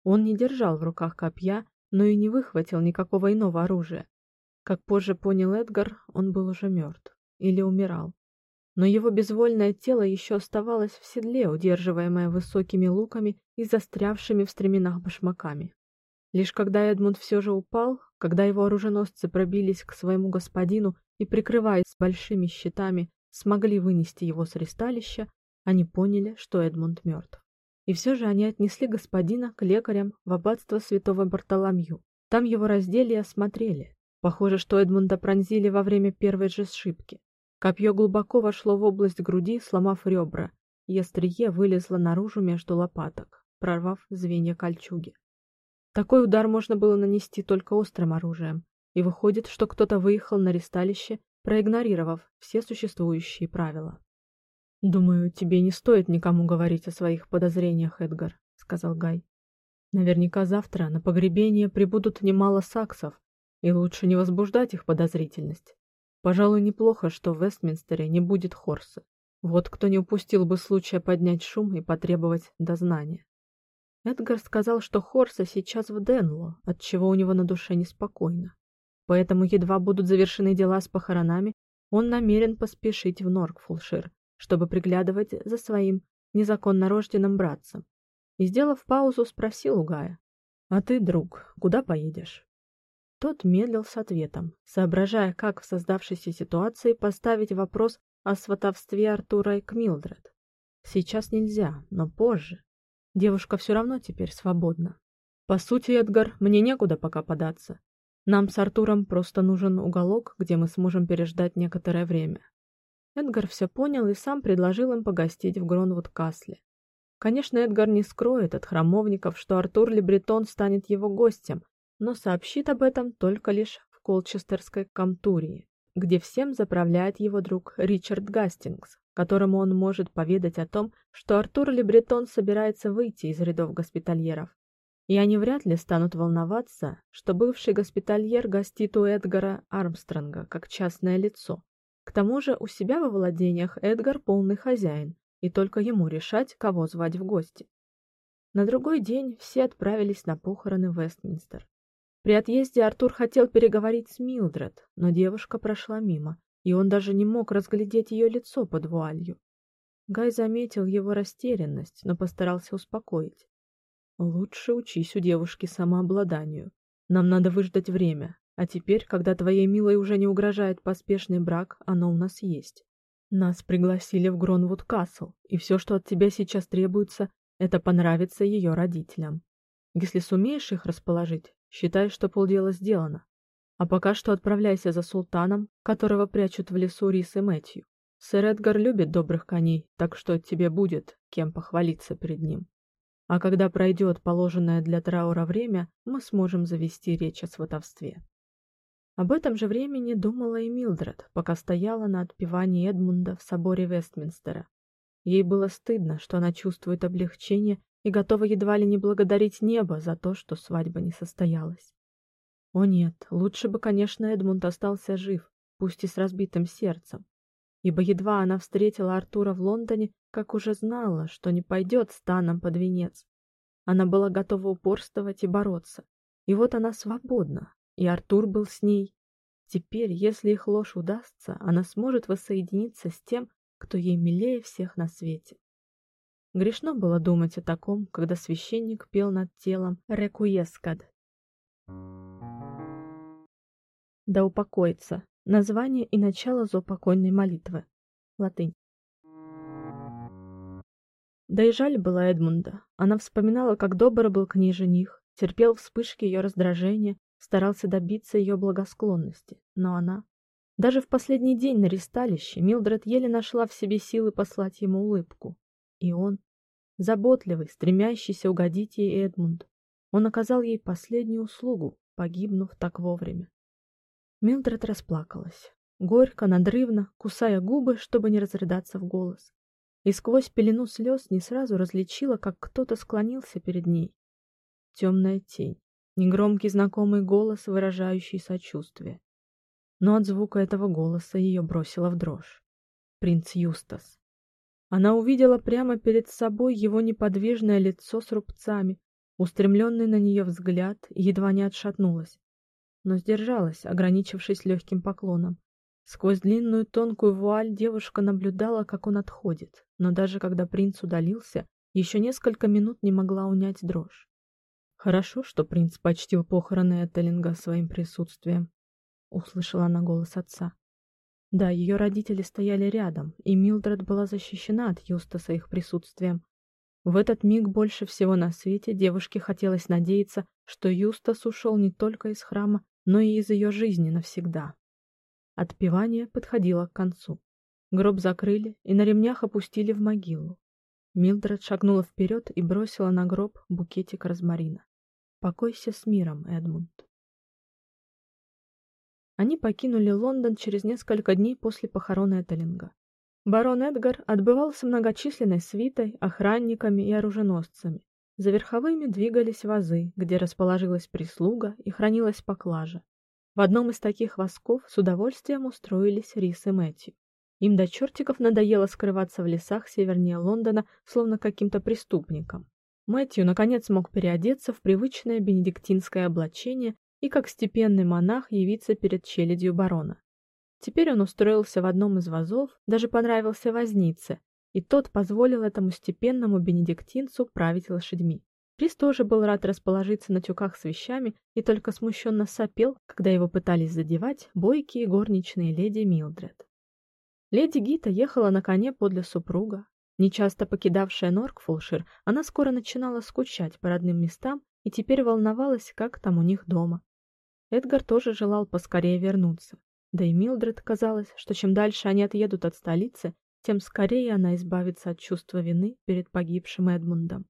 Он не держал в руках копья, но и не выхватил никакого иного оружия. Как позже понял Эдгар, он был уже мертв или умирал. Но его безвольное тело еще оставалось в седле, удерживаемое высокими луками и застрявшими в стременах башмаками. Лишь когда Эдмунд все же упал, когда его оруженосцы пробились к своему господину и, прикрываясь большими щитами, смогли вынести его с ристалища, они поняли, что Эдмунд мертв. И все же они отнесли господина к лекарям в аббатство святого Бартоломью. Там его раздели и осмотрели. Похоже, что Эдмунда пронзили во время первой же сшибки. Копье глубоко вошло в область груди, сломав ребра, и острие вылезло наружу между лопаток, прорвав звенья кольчуги. Такой удар можно было нанести только острым оружием, и выходит, что кто-то выехал на ресталище, проигнорировав все существующие правила. Думаю, тебе не стоит никому говорить о своих подозрениях, Эдгар, сказал Гай. Наверняка завтра на погребение прибудут немало саксов, и лучше не возбуждать их подозрительность. Пожалуй, неплохо, что в Вестминстере не будет Хорса. Вот кто не упустил бы случая поднять шум и потребовать дознания. Эдгар сказал, что Хорса сейчас в Денло, от чего у него на душе неспокойно. Поэтому едва будут завершены дела с похоронами, он намерен поспешить в Норкфулшир, чтобы приглядывать за своим незаконно рожденным братцем. И сделав паузу, спросил у Гая: "А ты, друг, куда поедешь?" Тот медлил с ответом, соображая, как в создавшейся ситуации поставить вопрос о сватовстве Артура к Милдред. Сейчас нельзя, но позже. Девушка все равно теперь свободна. По сути, Эдгар, мне некуда пока податься. Нам с Артуром просто нужен уголок, где мы сможем переждать некоторое время. Эдгар все понял и сам предложил им погостить в Гронвуд-Касле. Конечно, Эдгар не скроет от храмовников, что Артур Лебретон станет его гостем, но сообщит об этом только лишь в Колчестерской камтурии, где всем заправляет его друг Ричард Гастингс, которому он может поведать о том, что Артур Лебретон собирается выйти из рядов госпитальеров. И они вряд ли станут волноваться, что бывший госпитальер гостит у Эдгара Армстронга как частное лицо. К тому же у себя во владениях Эдгар полный хозяин, и только ему решать, кого звать в гости. На другой день все отправились на похороны в Вестминстер. При отъезде Артур хотел переговорить с Милдред, но девушка прошла мимо, и он даже не мог разглядеть ее лицо под вуалью. Гай заметил его растерянность, но постарался успокоить. Лучше учись у девушки самообладанию. Нам надо выждать время, а теперь, когда твоей милой уже не угрожает поспешный брак, оно у нас есть. Нас пригласили в Гронвуд Касл, и все, что от тебя сейчас требуется, это понравиться ее родителям. Если сумеешь их расположить, считай, что полдела сделано. А пока что отправляйся за султаном, которого прячут в лесу Рис и Мэтью. Сэр Эдгар любит добрых коней, так что тебе будет кем похвалиться перед ним. А когда пройдет положенное для траура время, мы сможем завести речь о сватовстве. Об этом же времени думала и Милдред, пока стояла на отпевании Эдмунда в соборе Вестминстера. Ей было стыдно, что она чувствует облегчение и готова едва ли не благодарить небо за то, что свадьба не состоялась. О нет, лучше бы, конечно, Эдмунд остался жив, пусть и с разбитым сердцем. Ибо едва она встретила Артура в Лондоне, как уже знала, что не пойдет с Таном под венец. Она была готова упорствовать и бороться. И вот она свободна, и Артур был с ней. Теперь, если их ложь удастся, она сможет воссоединиться с тем, кто ей милее всех на свете. Грешно было думать о таком, когда священник пел над телом «Рекуескад». Да упокоится. Название и начало заупокойной молитвы. Латынь. Да и жаль было Эдмунда. Она вспоминала, как добр был к ней жених, терпел вспышки ее раздражения, старался добиться ее благосклонности. Но она... Даже в последний день на ристалище Милдред еле нашла в себе силы послать ему улыбку. И он, заботливый, стремящийся угодить ей Эдмунд, он оказал ей последнюю услугу, погибнув так вовремя. Милдред расплакалась, горько, надрывно, кусая губы, чтобы не разрыдаться в голос. И сквозь пелену слез не сразу различила, как кто-то склонился перед ней. Темная тень, негромкий знакомый голос, выражающий сочувствие. Но от звука этого голоса ее бросило в дрожь. Принц Юстас. Она увидела прямо перед собой его неподвижное лицо с рубцами, устремленный на нее взгляд, едва не отшатнулась но сдержалась, ограничившись легким поклоном. Сквозь длинную тонкую вуаль девушка наблюдала, как он отходит, но даже когда принц удалился, еще несколько минут не могла унять дрожь. Хорошо, что принц почтил похороны Этелинга своим присутствием, услышала она голос отца. Да, ее родители стояли рядом, и Милдред была защищена от Юстаса их присутствием. В этот миг больше всего на свете девушке хотелось надеяться, что Юстас ушел не только из храма, но и из ее жизни навсегда. Отпевание подходило к концу. Гроб закрыли и на ремнях опустили в могилу. Милдред шагнула вперед и бросила на гроб букетик розмарина. Покойся с миром, Эдмунд. Они покинули Лондон через несколько дней после похорон Этелинга. Барон Эдгар отбывал с многочисленной свитой, охранниками и оруженосцами. За верховыми двигались вазы, где расположилась прислуга и хранилась поклажа. В одном из таких восков с удовольствием устроились Рис и Мэтью. Им до чертиков надоело скрываться в лесах севернее Лондона, словно каким-то преступником. Мэтью наконец мог переодеться в привычное бенедиктинское облачение и как степенный монах явиться перед челядью барона. Теперь он устроился в одном из вазов, даже понравился вознице, и тот позволил этому степенному бенедиктинцу править лошадьми. Рис тоже был рад расположиться на тюках с вещами и только смущенно сопел, когда его пытались задевать бойкие горничные леди Милдред. Леди Гита ехала на коне подле супруга. Нечасто покидавшая Норкфолшир, она скоро начинала скучать по родным местам и теперь волновалась, как там у них дома. Эдгар тоже желал поскорее вернуться. Да и Милдред казалось, что чем дальше они отъедут от столицы, тем скорее она избавится от чувства вины перед погибшим Эдмундом.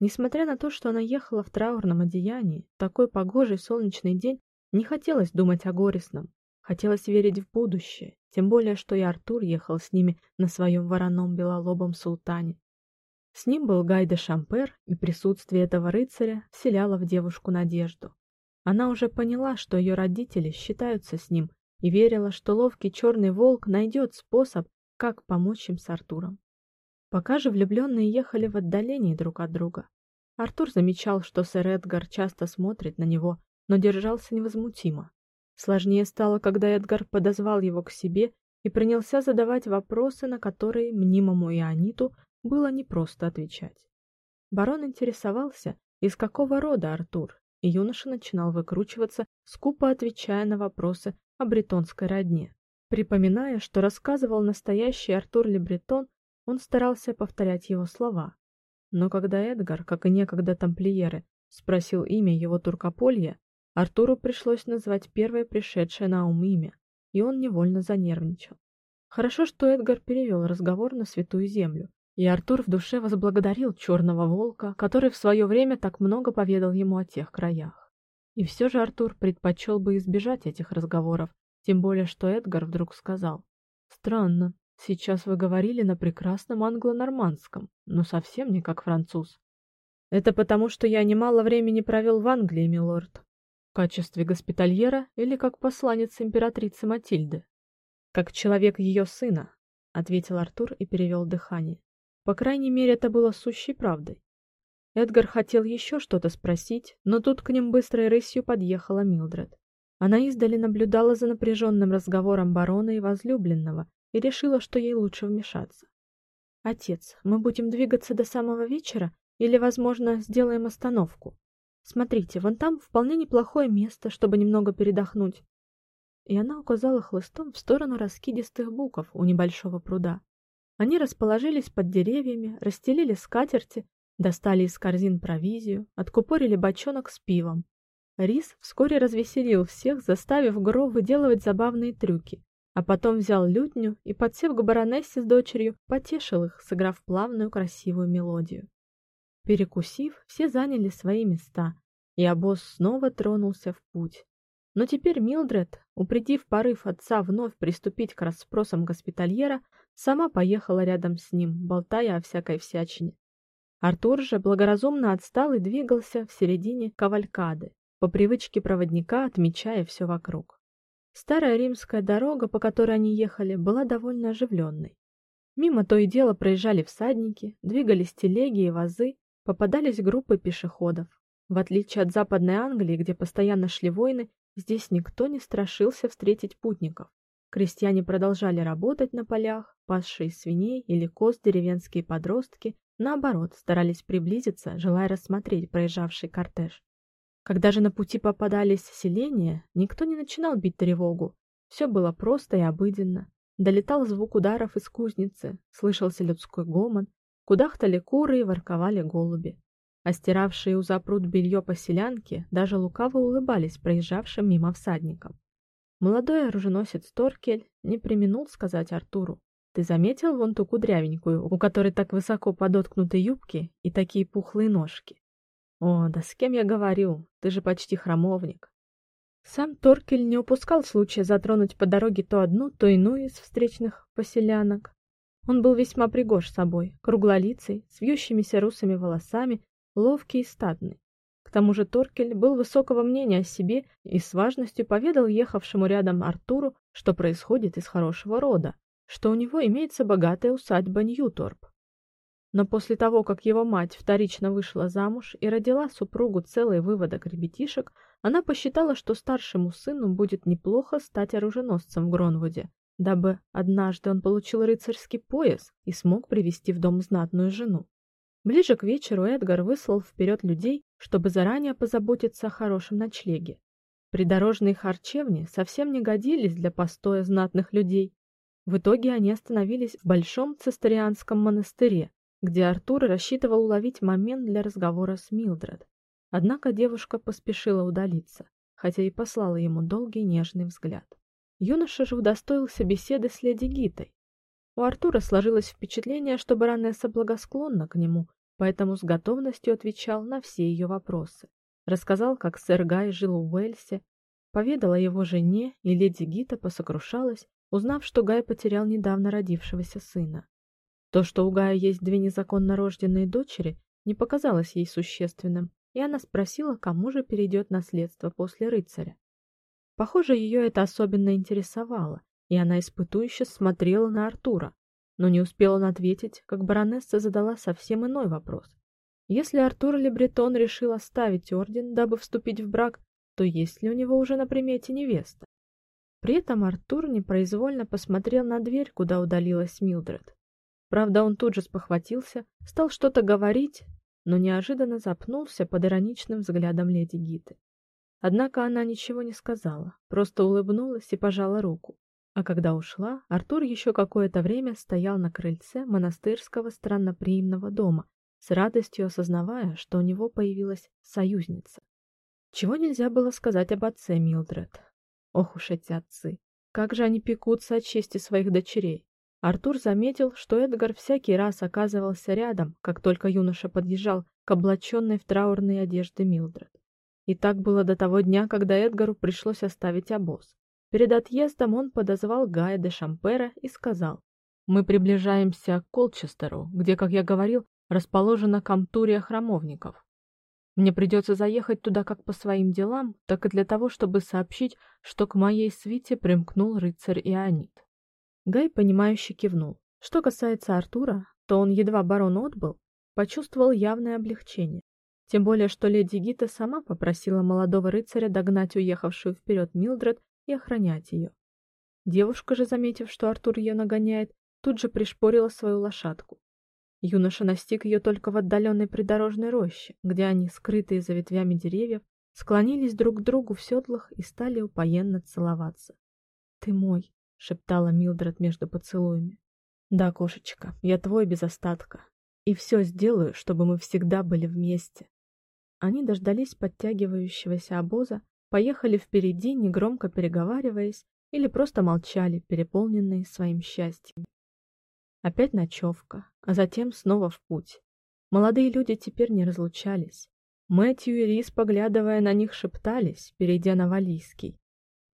Несмотря на то, что она ехала в траурном одеянии, такой погожий солнечный день, не хотелось думать о горестном. Хотелось верить в будущее, тем более что и Артур ехал с ними на своем вороном белолобом султане. С ним был Гай де Шампер, и присутствие этого рыцаря вселяло в девушку надежду. Она уже поняла, что ее родители считаются с ним, и верила, что ловкий черный волк найдет способ, как помочь им с Артуром. Пока же влюбленные ехали в отдалении друг от друга. Артур замечал, что сэр Эдгар часто смотрит на него, но держался невозмутимо. Сложнее стало, когда Эдгар подозвал его к себе и принялся задавать вопросы, на которые мнимому Иониту было непросто отвечать. Барон интересовался, из какого рода Артур, и юноша начинал выкручиваться, скупо отвечая на вопросы о бретонской родне. Припоминая, что рассказывал настоящий Артур Лебретон он старался повторять его слова. Но когда Эдгар, как и некогда тамплиеры, спросил имя его туркополья, Артуру пришлось назвать первое пришедшее на ум имя, и он невольно занервничал. Хорошо, что Эдгар перевел разговор на святую землю, и Артур в душе возблагодарил черного волка, который в свое время так много поведал ему о тех краях. И все же Артур предпочел бы избежать этих разговоров, тем более что Эдгар вдруг сказал: "Странно, Сейчас вы говорили на прекрасном англо-нормандском, но совсем не как француз. Это потому, что я немало времени провел в Англии, милорд, в качестве госпитальера или как посланец императрицы Матильды. Как человек ее сына, ответил Артур и перевел дыхание. По крайней мере, это было сущей правдой. Эдгар хотел еще что-то спросить, но тут к ним быстрой рысью подъехала Милдред. Она издали наблюдала за напряженным разговором барона и возлюбленного и решила, что ей лучше вмешаться. Отец, мы будем двигаться до самого вечера или, возможно, сделаем остановку? Смотрите, вон там вполне неплохое место, чтобы немного передохнуть. И она указала хлыстом в сторону раскидистых буков у небольшого пруда. Они расположились под деревьями, расстелили скатерти, достали из корзин провизию, откупорили бочонок с пивом. Рис вскоре развеселил всех, заставив Гро выделывать забавные трюки а потом взял лютню и, подсев к баронессе с дочерью, потешил их, сыграв плавную красивую мелодию. Перекусив, все заняли свои места, и обоз снова тронулся в путь. Но теперь Милдред, упредив порыв отца вновь приступить к расспросам госпитальера, сама поехала рядом с ним, болтая о всякой всячине. Артур же благоразумно отстал и двигался в середине кавалькады, по привычке проводника отмечая все вокруг. Старая римская дорога, по которой они ехали, была довольно оживленной. Мимо то и дело проезжали всадники, двигались телеги и вазы, попадались группы пешеходов. В отличие от Западной Англии, где постоянно шли войны, здесь никто не страшился встретить путников. Крестьяне продолжали работать на полях, пасшие свиней или коз деревенские подростки, наоборот, старались приблизиться, желая рассмотреть проезжавший кортеж. Когда же на пути попадались селения, никто не начинал бить тревогу. Все было просто и обыденно. Долетал звук ударов из кузницы, слышался людской гомон, кудахтали куры и ворковали голуби. А стиравшие у запруд белье поселянки даже лукаво улыбались проезжавшим мимо всадникам. Молодой оруженосец Торкель не преминул сказать Артуру: "Ты заметил вон ту кудрявенькую, у которой так высоко подоткнуты юбки и такие пухлые ножки?" "О, да с кем я говорю? Ты же почти храмовник". Сам Торкель не упускал случая затронуть по дороге то одну, то иную из встречных поселянок. Он был весьма пригож собой, круглолицый, с вьющимися русыми волосами, ловкий и статный. К тому же Торкель был высокого мнения о себе и с важностью поведал ехавшему рядом Артуру, что происходит из хорошего рода, что у него имеется богатая усадьба Ньюторп. Но после того, как его мать вторично вышла замуж и родила супругу целый выводок ребятишек, она посчитала, что старшему сыну будет неплохо стать оруженосцем в Гронвуде, дабы однажды он получил рыцарский пояс и смог привести в дом знатную жену. Ближе к вечеру Эдгар выслал вперед людей, чтобы заранее позаботиться о хорошем ночлеге. Придорожные харчевни совсем не годились для постоя знатных людей. В итоге они остановились в большом цистерианском монастыре, где Артур рассчитывал уловить момент для разговора с Милдред. Однако девушка поспешила удалиться, хотя и послала ему долгий нежный взгляд. Юноша же удостоился беседы с леди Гитой, у Артура сложилось впечатление, что баронесса благосклонна к нему, поэтому с готовностью отвечал на все ее вопросы. Рассказал, как сэр Гай жил в Уэльсе, поведал о его жене, и леди Гита посокрушалась, узнав, что Гай потерял недавно родившегося сына. То, что у Гая есть две незаконно рожденные дочери, не показалось ей существенным, и она спросила, кому же перейдет наследство после рыцаря. Похоже, ее это особенно интересовало, и она испытующе смотрела на Артура, но не успел он ответить, как баронесса задала совсем иной вопрос. Если Артур Лебретон решил оставить орден, дабы вступить в брак, то есть ли у него уже на примете невеста? При этом Артур непроизвольно посмотрел на дверь, куда удалилась Милдред. Правда, он тут же спохватился, стал что-то говорить, но неожиданно запнулся под ироничным взглядом леди Гиты. Однако она ничего не сказала, просто улыбнулась и пожала руку. А когда ушла, Артур еще какое-то время стоял на крыльце монастырского странноприимного дома, с радостью осознавая, что у него появилась союзница. Чего нельзя было сказать об отце Милдред. Ох уж эти отцы, как же они пекутся о чести своих дочерей. Артур заметил, что Эдгар всякий раз оказывался рядом, как только юноша подъезжал к облаченной в траурные одежды Милдред. И так было до того дня, когда Эдгару пришлось оставить обоз. Перед отъездом он подозвал Гая де Шампера и сказал: "Мы приближаемся к Колчестеру, где, как я говорил, расположена камтурия храмовников. Мне придется заехать туда как по своим делам, так и для того, чтобы сообщить, что к моей свите примкнул рыцарь Ионит". Гай понимающе кивнул. Что касается Артура, то он едва барон отбыл, почувствовал явное облегчение. Тем более, что леди Гита сама попросила молодого рыцаря догнать уехавшую вперед Милдред и охранять ее. Девушка же, заметив, что Артур ее нагоняет, тут же пришпорила свою лошадку. Юноша настиг ее только в отдаленной придорожной роще, где они, скрытые за ветвями деревьев, склонились друг к другу в седлах и стали упоенно целоваться. "Ты мой", шептала Милдред между поцелуями. "Да, кошечка, я твой без остатка, и все сделаю, чтобы мы всегда были вместе". Они дождались подтягивающегося обоза поехали впереди, негромко переговариваясь, или просто молчали, переполненные своим счастьем. Опять ночевка, а затем снова в путь. Молодые люди теперь не разлучались. Мэтью и Рис, поглядывая на них, шептались, перейдя на валийский.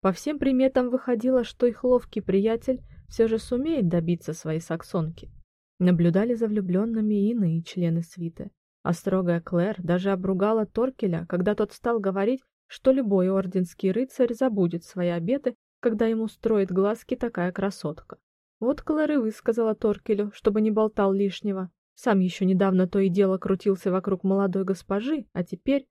По всем приметам выходило, что их ловкий приятель все же сумеет добиться своей саксонки. Наблюдали за влюбленными иные члены свиты. А строгая Клэр даже обругала Торкеля, когда тот стал говорить, что любой орденский рыцарь забудет свои обеты, когда ему строит глазки такая красотка. Вот Клэр высказала Торкелю, чтобы не болтал лишнего. Сам еще недавно то и дело крутился вокруг молодой госпожи, а теперь...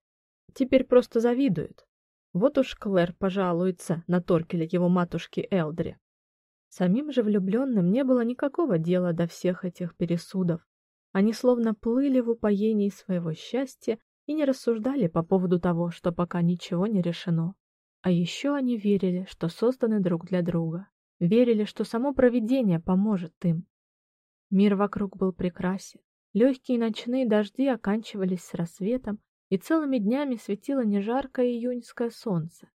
теперь просто завидует. Вот уж Клэр пожалуется на Торкеля его матушке Элдре. Самим же влюбленным не было никакого дела до всех этих пересудов. Они словно плыли в упоении своего счастья и не рассуждали по поводу того, что пока ничего не решено. А еще они верили, что созданы друг для друга, верили, что само провидение поможет им. Мир вокруг был прекрасен. Легкие ночные дожди оканчивались с рассветом, и целыми днями светило не жаркое июньское солнце.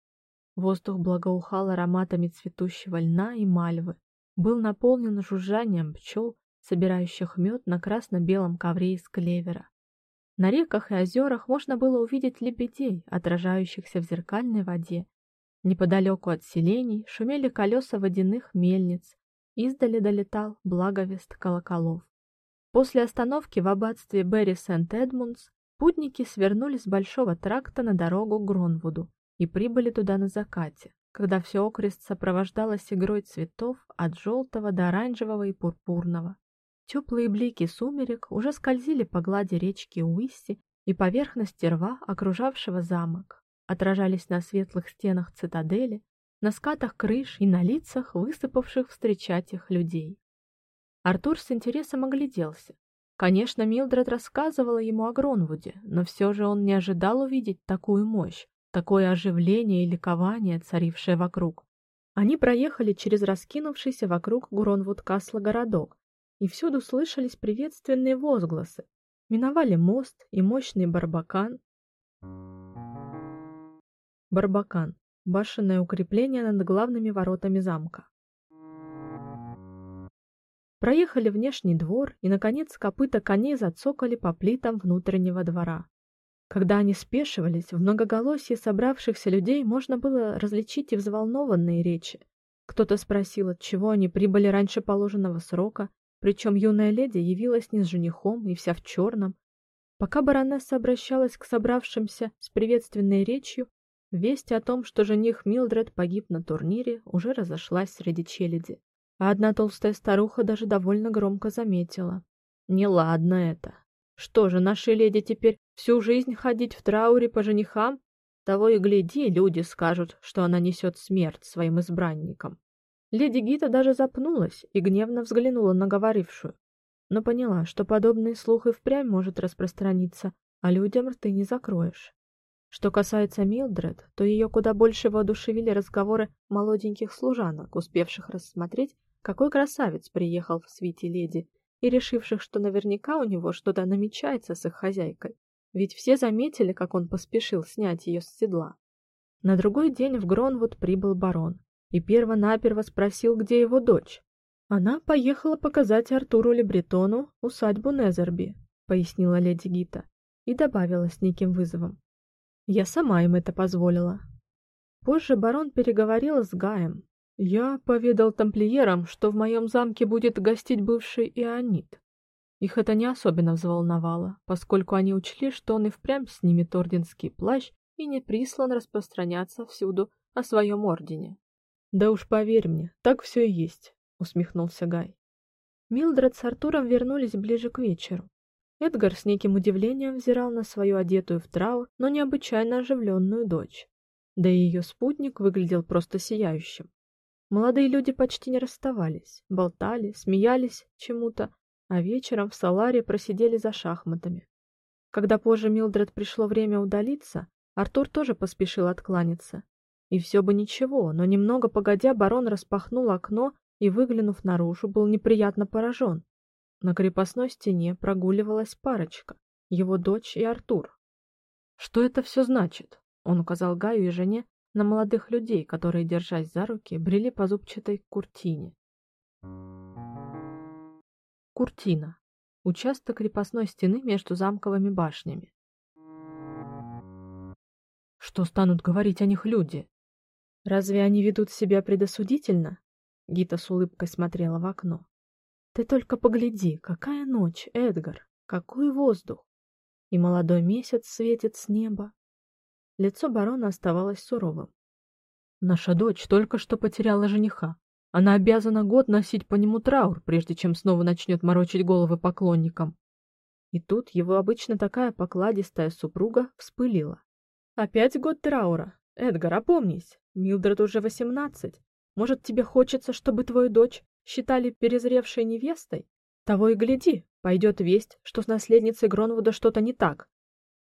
Воздух благоухал ароматами цветущего льна и мальвы, был наполнен жужжанием пчел, собирающих мед на красно-белом ковре из клевера. На реках и озерах можно было увидеть лебедей, отражающихся в зеркальной воде. Неподалеку от селений шумели колеса водяных мельниц, издали долетал благовест колоколов. После остановки в аббатстве Берри Сент-Эдмундс путники свернули с большого тракта на дорогу к Гронвуду и прибыли туда на закате, когда все окрест сопровождалось игрой цветов от желтого до оранжевого и пурпурного. Теплые блики сумерек уже скользили по глади речки Уисси и поверхности рва, окружавшего замок, отражались на светлых стенах цитадели, на скатах крыш и на лицах высыпавших встречать их людей. Артур с интересом огляделся. Конечно, Милдред рассказывала ему о Гронвуде, но все же он не ожидал увидеть такую мощь, такое оживление и ликование, царившее вокруг. Они проехали через раскинувшийся вокруг Гронвуд-Касла городок, и всюду слышались приветственные возгласы. Миновали мост и мощный барбакан. Барбакан башенное укрепление над главными воротами замка. Проехали внешний двор, и наконец копыта коней зацокали по плитам внутреннего двора. Когда они спешивались, в многоголосии собравшихся людей можно было различить и взволнованные речи. Кто-то спросил, от чего они прибыли раньше положенного срока, причем юная леди явилась не с женихом и вся в черном. Пока баронесса обращалась к собравшимся с приветственной речью, весть о том, что жених Милдред погиб на турнире, уже разошлась среди челяди. А одна толстая старуха даже довольно громко заметила: "Неладно это. Что же, наши леди теперь всю жизнь ходить в трауре по женихам? Того и гляди, люди скажут, что она несет смерть своим избранникам". Леди Гита даже запнулась и гневно взглянула на говорившую, но поняла, что подобный слух и впрямь может распространиться, а людям рты не закроешь. Что касается Милдред, то ее куда больше воодушевили разговоры молоденьких служанок, успевших рассмотреть, какой красавец приехал в свите леди, и решивших, что наверняка у него что-то намечается с их хозяйкой, ведь все заметили, как он поспешил снять ее с седла. На другой день в Гронвуд прибыл барон, и перво-наперво спросил, где его дочь. Она поехала показать Артуру Лебретону усадьбу Незерби, пояснила леди Гита и добавила с неким вызовом: "Я сама им это позволила". Позже барон переговорил с Гаем. Я поведал тамплиерам, что в моем замке будет гостить бывший Ионит. Их это не особенно взволновало, поскольку они учли, что он и впрямь снимет орденский плащ и не прислан распространяться всюду о своем ордене. Да уж поверь мне, так все и есть, усмехнулся Гай. Милдред с Артуром вернулись ближе к вечеру. Эдгар с неким удивлением взирал на свою одетую в траур, но необычайно оживленную дочь. Да и ее спутник выглядел просто сияющим. Молодые люди почти не расставались, болтали, смеялись чему-то, а вечером в саларе просидели за шахматами. Когда позже Милдред пришло время удалиться, Артур тоже поспешил откланяться, и все бы ничего, но немного погодя барон распахнул окно и, выглянув наружу, был неприятно поражен. На крепостной стене прогуливалась парочка, его дочь и Артур. Что это все значит? Он указал Гаю и жене на молодых людей, которые, держась за руки, брели по зубчатой куртине. Куртина участок крепостной стены между замковыми башнями. Что станут говорить о них люди? Разве они ведут себя предосудительно? Гита с улыбкой смотрела в окно. Ты только погляди, какая ночь, Эдгар, какой воздух. И молодой месяц светит с неба. Лицо барона оставалось суровым. Наша дочь только что потеряла жениха. Она обязана год носить по нему траур, прежде чем снова начнет морочить головы поклонникам. И тут его обычно такая покладистая супруга вспылила. Опять год траура. Эдгар, опомнись. Милдред уже восемнадцать. Может, тебе хочется, чтобы твою дочь считали перезревшей невестой? Того и гляди, пойдет весть, что с наследницей Гронвуда что-то не так.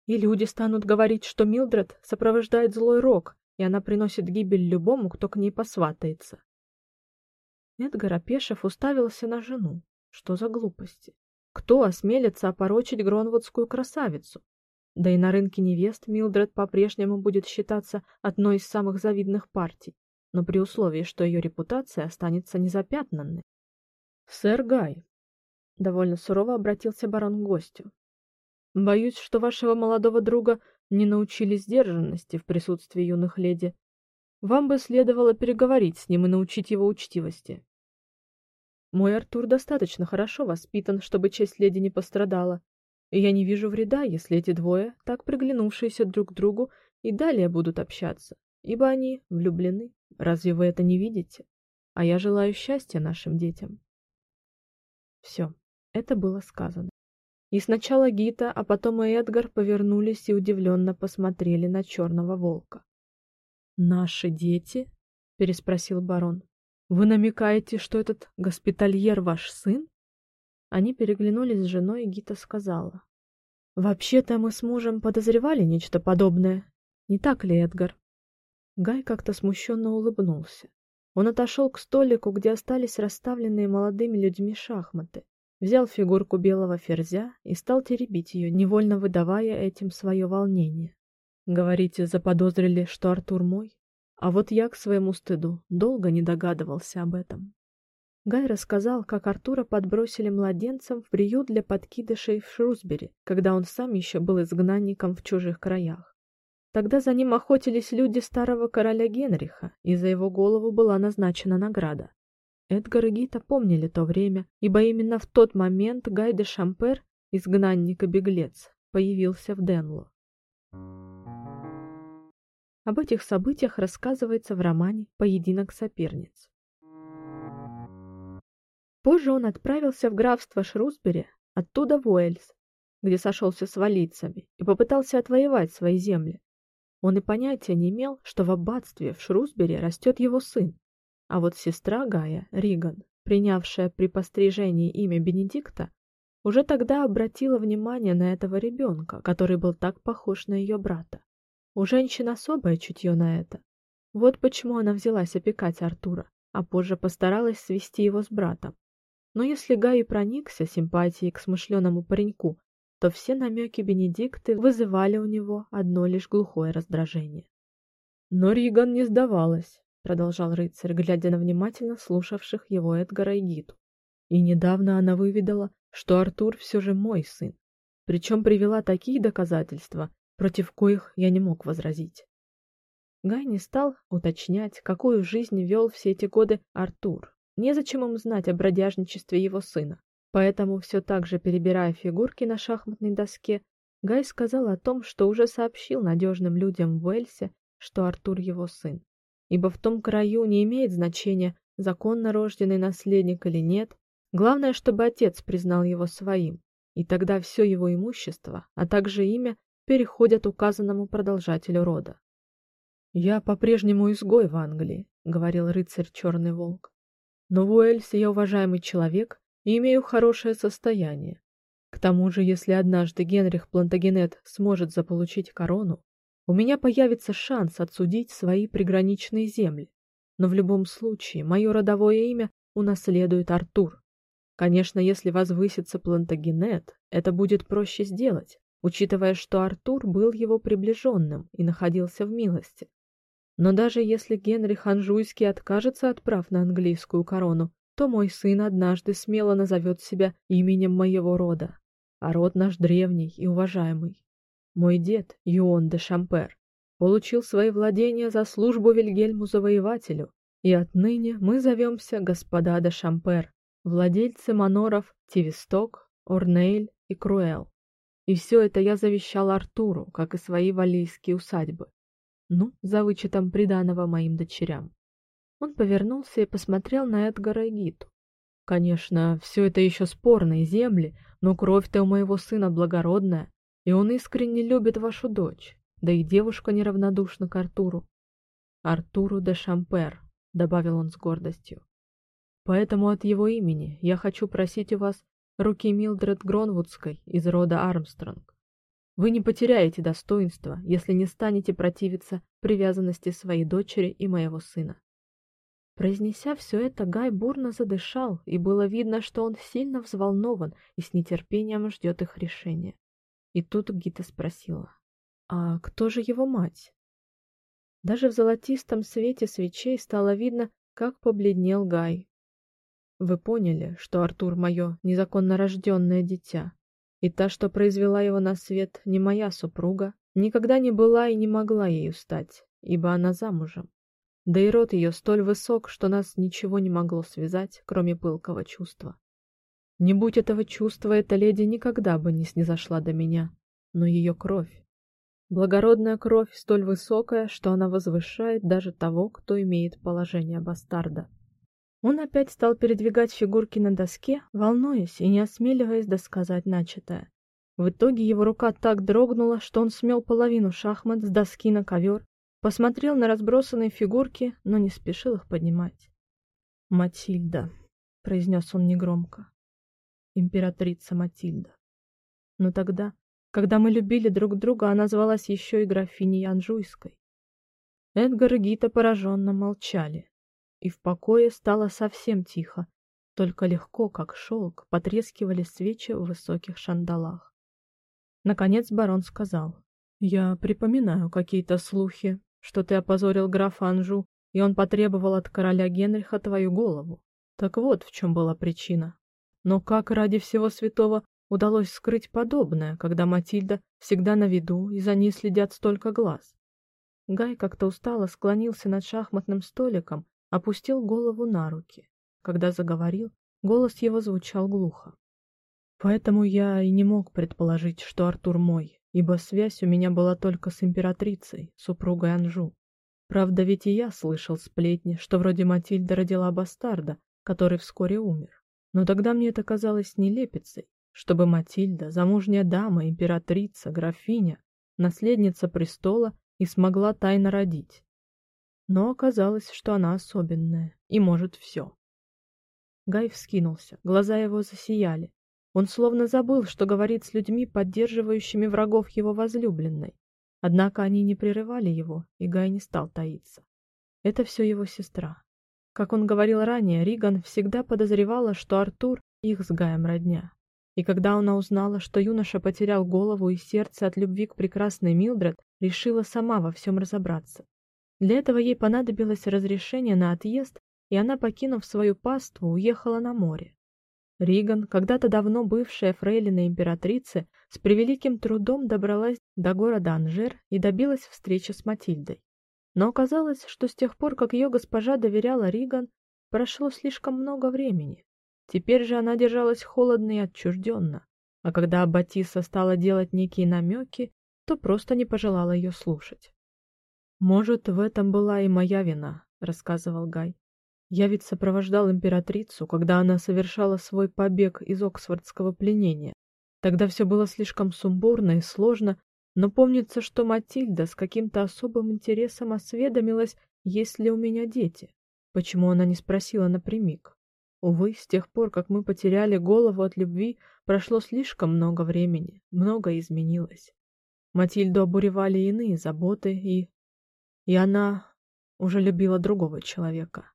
И люди станут говорить, что Милдред сопровождает злой рок, и она приносит гибель любому, кто к ней посватается. Эдгар опешив уставился на жену. Что за глупости? Кто осмелится опорочить гронвудскую красавицу? Да и на рынке невест Милдред по-прежнему будет считаться одной из самых завидных партий, но при условии, что ее репутация останется незапятнанной. Сэр Гай, довольно сурово обратился барон к гостю. Боюсь, что вашего молодого друга не научили сдержанности в присутствии юных леди. Вам бы следовало переговорить с ним и научить его учтивости. Мой Артур достаточно хорошо воспитан, чтобы честь леди не пострадала, я не вижу вреда, если эти двое, так приглянувшиеся друг к другу, и далее будут общаться, ибо они влюблены. Разве вы это не видите? А я желаю счастья нашим детям. Все, это было сказано. И сначала Гита, а потом и Эдгар повернулись и удивленно посмотрели на черного волка. Наши дети? переспросил барон. Вы намекаете, что этот госпитальер ваш сын? Они переглянулись с женой, и Гита сказала: "Вообще-то мы с мужем подозревали нечто подобное. Не так ли, Эдгар?" Гай как-то смущенно улыбнулся. Он отошел к столику, где остались расставленные молодыми людьми шахматы взял фигурку белого ферзя и стал теребить ее, невольно выдавая этим свое волнение. Говорите, заподозрили, что Артур мой? А вот я к своему стыду долго не догадывался об этом. Гай рассказал, как Артура подбросили младенцем в приют для подкидышей в Шрусбери, когда он сам еще был изгнанником в чужих краях. Тогда за ним охотились люди старого короля Генриха, и за его голову была назначена награда. Эдгар и Гита помнили то время, ибо именно в тот момент Гай де Шампер, изгнанник и беглец, появился в Денло. Об этих событиях рассказывается в романе Поединок соперниц. Позже он отправился в графство Шрусбери, оттуда в Уэльс, где сошелся с валийцами и попытался отвоевать свои земли. Он и понятия не имел, что в аббатстве в Шрусбери растет его сын, а вот сестра Гая, Риган, принявшая при пострижении имя Бенедикта, уже тогда обратила внимание на этого ребенка, который был так похож на ее брата. У женщин особое чутье на это. Вот почему она взялась опекать Артура, а позже постаралась свести его с братом. Но если Гай проникся симпатией к смышленому пареньку, то все намеки Бенедикты вызывали у него одно лишь глухое раздражение. Но Риган не сдавалась продолжал рыцарь, глядя на внимательно слушавших его Эдгара и Гиту. И недавно она выведала, что Артур все же мой сын, причем привела такие доказательства, против коих я не мог возразить. Гай не стал уточнять, какую жизнь вел все эти годы Артур. Незачем им знать о бродяжничестве его сына. Поэтому все так же перебирая фигурки на шахматной доске, Гай сказал о том, что уже сообщил надежным людям в Уэльсе, что Артур его сын ибо в том краю не имеет значения, законно рожденный наследник или нет, главное, чтобы отец признал его своим, и тогда все его имущество, а также имя переходят указанному продолжателю рода. Я по-прежнему изгой в Англии, говорил рыцарь Черный волк. Но в я уважаемый человек и имею хорошее состояние. К тому же, если однажды Генрих Плантагенет сможет заполучить корону, у меня появится шанс отсудить свои приграничные земли. Но в любом случае мое родовое имя унаследует Артур. Конечно, если возвысится Плантагенет, это будет проще сделать, учитывая, что Артур был его приближенным и находился в милости. Но даже если Генрих Анжуйский откажется от прав на английскую корону, то мой сын однажды смело назовет себя именем моего рода, а род наш древний и уважаемый. Мой дед, Юон де Шампер, получил свои владения за службу Вильгельму Завоевателю, и отныне мы зовемся господа де Шампер, владельцы маноров Тивисток, Орнейль и Круэл. И все это я завещал Артуру, как и свои валийские усадьбы. Ну, за вычетом приданого моим дочерям. Он повернулся и посмотрел на Эдгара и Гиту. Конечно, все это еще спорные земли, но кровь-то у моего сына благородная, и он искренне любит вашу дочь, да и девушка неравнодушна к Артуру. Артуру де Шампер, добавил он с гордостью. Поэтому от его имени я хочу просить у вас руки Милдред Гронвудской из рода Армстронг. Вы не потеряете достоинства, если не станете противиться привязанности своей дочери и моего сына. Произнеся все это, Гай бурно задышал, и было видно, что он сильно взволнован и с нетерпением ждет их решения. И тут Гита спросила, «А кто же его мать?» Даже в золотистом свете свечей стало видно, как побледнел Гай. «Вы поняли, что Артур мое незаконно рожденное дитя, и та, что произвела его на свет, не моя супруга, никогда не была и не могла ею стать, ибо она замужем. Да и род ее столь высок, что нас ничего не могло связать, кроме пылкого чувства. Не будь этого чувства, эта леди никогда бы не снизошла до меня, но ее кровь. Благородная кровь столь высокая, что она возвышает даже того, кто имеет положение бастарда. Он опять стал передвигать фигурки на доске, волнуясь и не осмеливаясь досказать начатое. В итоге его рука так дрогнула, что он смел половину шахмат с доски на ковер Посмотрел на разбросанные фигурки, но не спешил их поднимать. «Матильда», — произнес он негромко. «Императрица Матильда». Но тогда, когда мы любили друг друга, она звалась еще и графиней Анжуйской. Эдгар и Гита пораженно молчали, и в покое стало совсем тихо, только легко, как шелк, потрескивали свечи в высоких шандалах. Наконец барон сказал, «Я припоминаю какие-то слухи, что ты опозорил графа Анжу, и он потребовал от короля Генриха твою голову. Так вот в чем была причина. Но как ради всего святого удалось скрыть подобное, когда Матильда всегда на виду и за ней следят столько глаз? Гай как-то устало склонился над шахматным столиком, опустил голову на руки. Когда заговорил, голос его звучал глухо. Поэтому я и не мог предположить, что Артур мой, ибо связь у меня была только с императрицей, супругой Анжу. Правда, ведь и я слышал сплетни, что вроде Матильда родила бастарда, который вскоре умер. Но тогда мне это казалось нелепицей, чтобы Матильда, замужняя дама, императрица, графиня, наследница престола и смогла тайно родить. Но оказалось, что она особенная и может все. Гай вскинулся, глаза его засияли. Он словно забыл, что говорит с людьми, поддерживающими врагов его возлюбленной. Однако они не прерывали его, и Гай не стал таиться. Это все его сестра. Как он говорил ранее, Риган всегда подозревала, что Артур их с Гаем родня. И когда она узнала, что юноша потерял голову и сердце от любви к прекрасной Милдред, решила сама во всем разобраться. Для этого ей понадобилось разрешение на отъезд, и она, покинув свою паству, уехала на море. Риган, когда-то давно бывшая фрейлина императрицы, с превеликим трудом добралась до города Анжер и добилась встречи с Матильдой. Но оказалось, что с тех пор, как ее госпожа доверяла Риган, прошло слишком много времени. Теперь же она держалась холодно и отчужденно, а когда Аббатиса стала делать некие намеки, то просто не пожелала ее слушать. «Может, в этом была и моя вина», — рассказывал Гай. Я ведь сопровождал императрицу, когда она совершала свой побег из Оксфордского пленения. Тогда все было слишком сумбурно и сложно, но помнится, что Матильда с каким-то особым интересом осведомилась, есть ли у меня дети. Почему она не спросила напрямик? Увы, с тех пор, как мы потеряли голову от любви, прошло слишком много времени, многое изменилось. Матильду обуревали иные заботы, и... И она уже любила другого человека.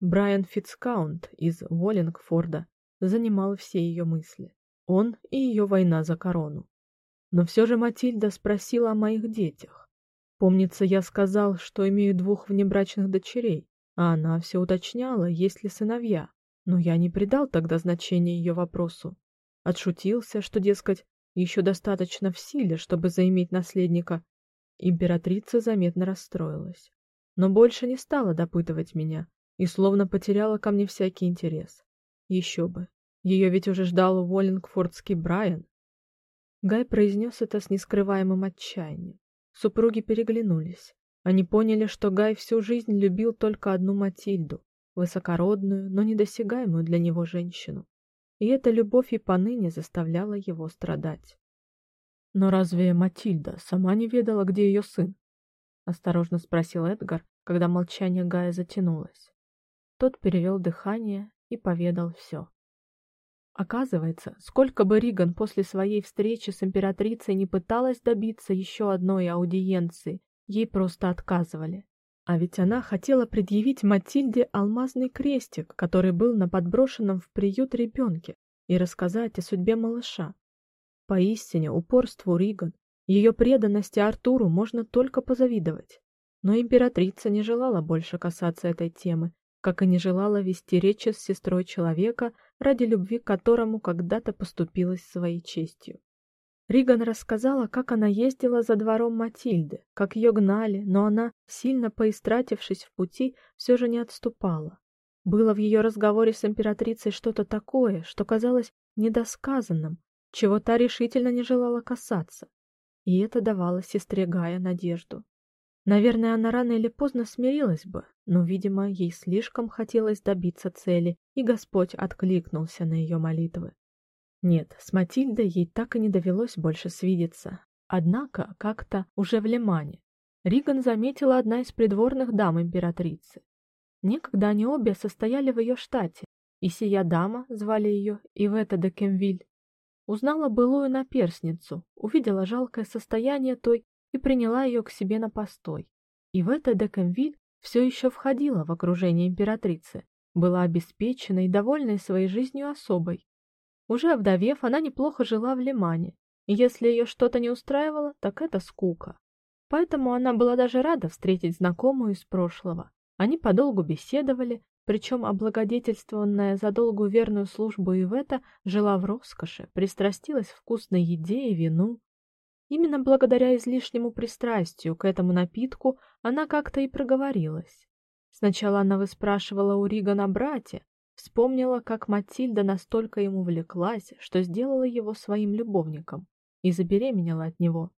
Брайан Фитцкаунт из Уоллингфорда занимал все ее мысли. Он и ее война за корону. Но все же Матильда спросила о моих детях. Помнится, я сказал, что имею двух внебрачных дочерей, а она все уточняла, есть ли сыновья. Но я не придал тогда значения ее вопросу. Отшутился, что, дескать, еще достаточно в силе, чтобы заиметь наследника. Императрица заметно расстроилась, но больше не стала допытывать меня, и словно потеряла ко мне всякий интерес. Еще бы, ее ведь уже ждал Уоллингфордский Брайан. Гай произнес это с нескрываемым отчаянием. Супруги переглянулись. Они поняли, что Гай всю жизнь любил только одну Матильду, высокородную, но недосягаемую для него женщину. И эта любовь и поныне заставляла его страдать. Но разве Матильда сама не ведала, где ее сын? осторожно спросил Эдгар, когда молчание Гая затянулось. Тот перевел дыхание и поведал все. Оказывается, сколько бы Риган после своей встречи с императрицей не пыталась добиться еще одной аудиенции, ей просто отказывали. А ведь она хотела предъявить Матильде алмазный крестик, который был на подброшенном в приют ребенке, и рассказать о судьбе малыша. Поистине упорству Риган, ее преданности Артуру можно только позавидовать. Но императрица не желала больше касаться этой темы, как и не желала вести речи с сестрой человека, ради любви к которому когда-то поступилась своей честью. Риган рассказала, как она ездила за двором Матильды, как ее гнали, но она, сильно поистратившись в пути, все же не отступала. Было в ее разговоре с императрицей что-то такое, что казалось недосказанным, чего та решительно не желала касаться. И это давало сестре Гая надежду. Наверное, она рано или поздно смирилась бы, но, видимо, ей слишком хотелось добиться цели, и Господь откликнулся на ее молитвы. Нет, с Матильдой ей так и не довелось больше свидеться. Однако, как-то уже в Лимане, Риган заметила одна из придворных дам императрицы. Некогда они обе состояли в ее штате, и сия дама, звали ее Ивета де Кемвиль, узнала былую наперсницу, увидела жалкое состояние той и приняла ее к себе на постой. И в это Декемвиль все еще входила в окружение императрицы, была обеспечена и довольной своей жизнью особой. Уже овдовев, она неплохо жила в Лимане, и если ее что-то не устраивало, так это скука. Поэтому она была даже рада встретить знакомую из прошлого. Они подолгу беседовали, причем облагодетельствованная за долгую верную службу Ивета жила в роскоши, пристрастилась вкусной еде и вину, Именно благодаря излишнему пристрастию к этому напитку она как-то и проговорилась. Сначала она выспрашивала у Рига на брате, вспомнила, как Матильда настолько ему влеклась, что сделала его своим любовником и забеременела от него.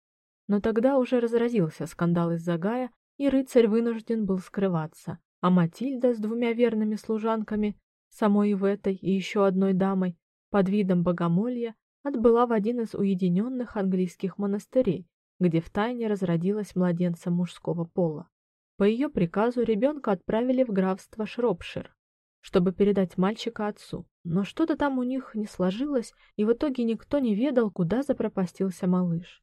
Но тогда уже разразился скандал из-за Гая, и рыцарь вынужден был скрываться, а Матильда с двумя верными служанками, самой Иветой и еще одной дамой, под видом богомолья, отбыла в один из уединенных английских монастырей, где втайне разродилась младенцем мужского пола. По ее приказу ребенка отправили в графство Шропшир, чтобы передать мальчика отцу. Но что-то там у них не сложилось, и в итоге никто не ведал, куда запропастился малыш.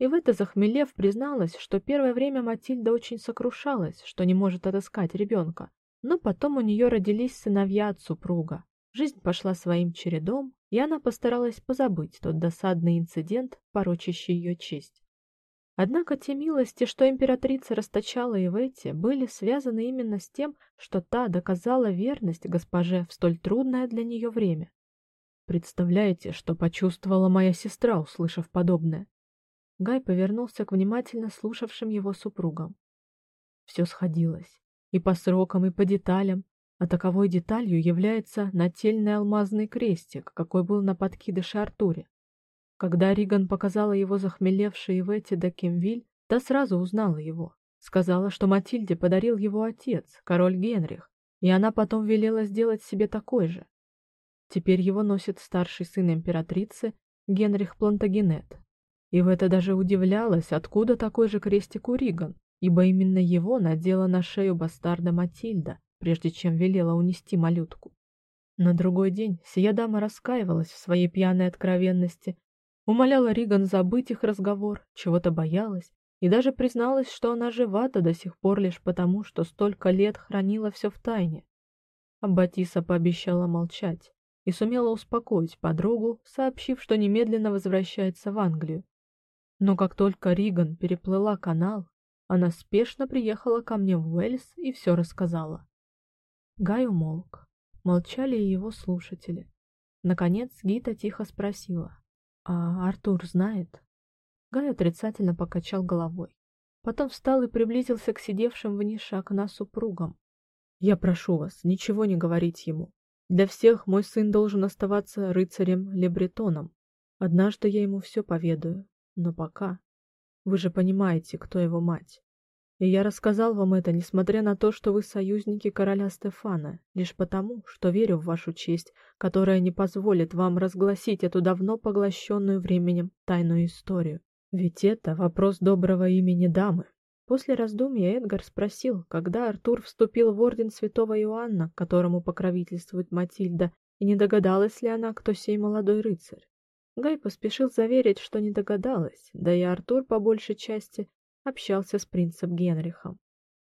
И в это захмелев призналась, что первое время Матильда очень сокрушалась, что не может отыскать ребенка, но потом у нее родились сыновья от супруга. Жизнь пошла своим чередом, и она постаралась позабыть тот досадный инцидент, порочащий ее честь. Однако те милости, что императрица расточала и в эти, были связаны именно с тем, что та доказала верность госпоже в столь трудное для нее время. Представляете, что почувствовала моя сестра, услышав подобное? Гай повернулся к внимательно слушавшим его супругам. Все сходилось, и по срокам, и по деталям, а таковой деталью является нательный алмазный крестик, какой был на подкидыше Артуре. Когда Риган показала его захмелевшей Иветте де Кемвиль, та сразу узнала его. Сказала, что Матильде подарил его отец, король Генрих, и она потом велела сделать себе такой же. Теперь его носит старший сын императрицы, Генрих Плантагенет. И в это даже удивлялась, откуда такой же крестик у Риган, ибо именно его надела на шею бастарда Матильда, прежде чем велела унести малютку. На другой день сия дама раскаивалась в своей пьяной откровенности, умоляла Риган забыть их разговор, чего-то боялась и даже призналась, что она жива-то до сих пор лишь потому, что столько лет хранила все в тайне. А Батиса пообещала молчать и сумела успокоить подругу, сообщив, что немедленно возвращается в Англию. Но как только Риган переплыла канал, она спешно приехала ко мне в Уэльс и все рассказала. Гай умолк. Молчали и его слушатели. Наконец Гита тихо спросила. «А Артур знает?» Гай отрицательно покачал головой. Потом встал и приблизился к сидевшим в нише окна супругам. «Я прошу вас, ничего не говорить ему. Для всех мой сын должен оставаться рыцарем-лебретоном. Однажды я ему все поведаю, но пока... Вы же понимаете, кто его мать. И я рассказал вам это, несмотря на то, что вы союзники короля Стефана, лишь потому, что верю в вашу честь, которая не позволит вам разгласить эту давно поглощенную временем тайную историю. Ведь это вопрос доброго имени дамы. После раздумья Эдгар спросил, когда Артур вступил в орден святого Иоанна, которому покровительствует Матильда, и не догадалась ли она, кто сей молодой рыцарь. Гай поспешил заверить, что не догадалась, да и Артур по большей части общался с принцем Генрихом.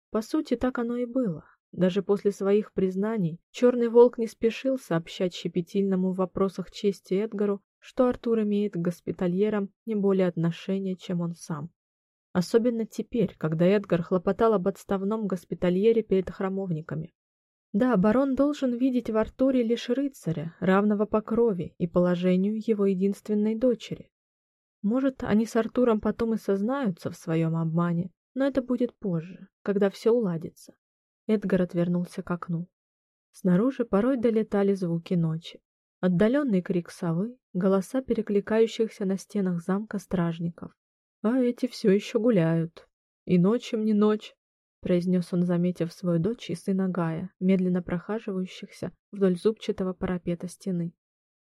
По сути, так оно и было. Даже после своих признаний Черный Волк не спешил сообщать щепетильному в вопросах чести Эдгару, что Артур имеет к госпитальерам не более отношения, чем он сам. Особенно теперь, когда Эдгар хлопотал об отставном госпитальере перед храмовниками. Да, барон должен видеть в Артуре лишь рыцаря, равного по крови и положению его единственной дочери. Может, они с Артуром потом и сознаются в своем обмане, но это будет позже, когда все уладится. Эдгар отвернулся к окну. Снаружи порой долетали звуки ночи. Отдаленный крик совы, голоса перекликающихся на стенах замка стражников. А эти все еще гуляют. И ночью не ночь, произнес он, заметив свою дочь и сына Гая, медленно прохаживающихся вдоль зубчатого парапета стены.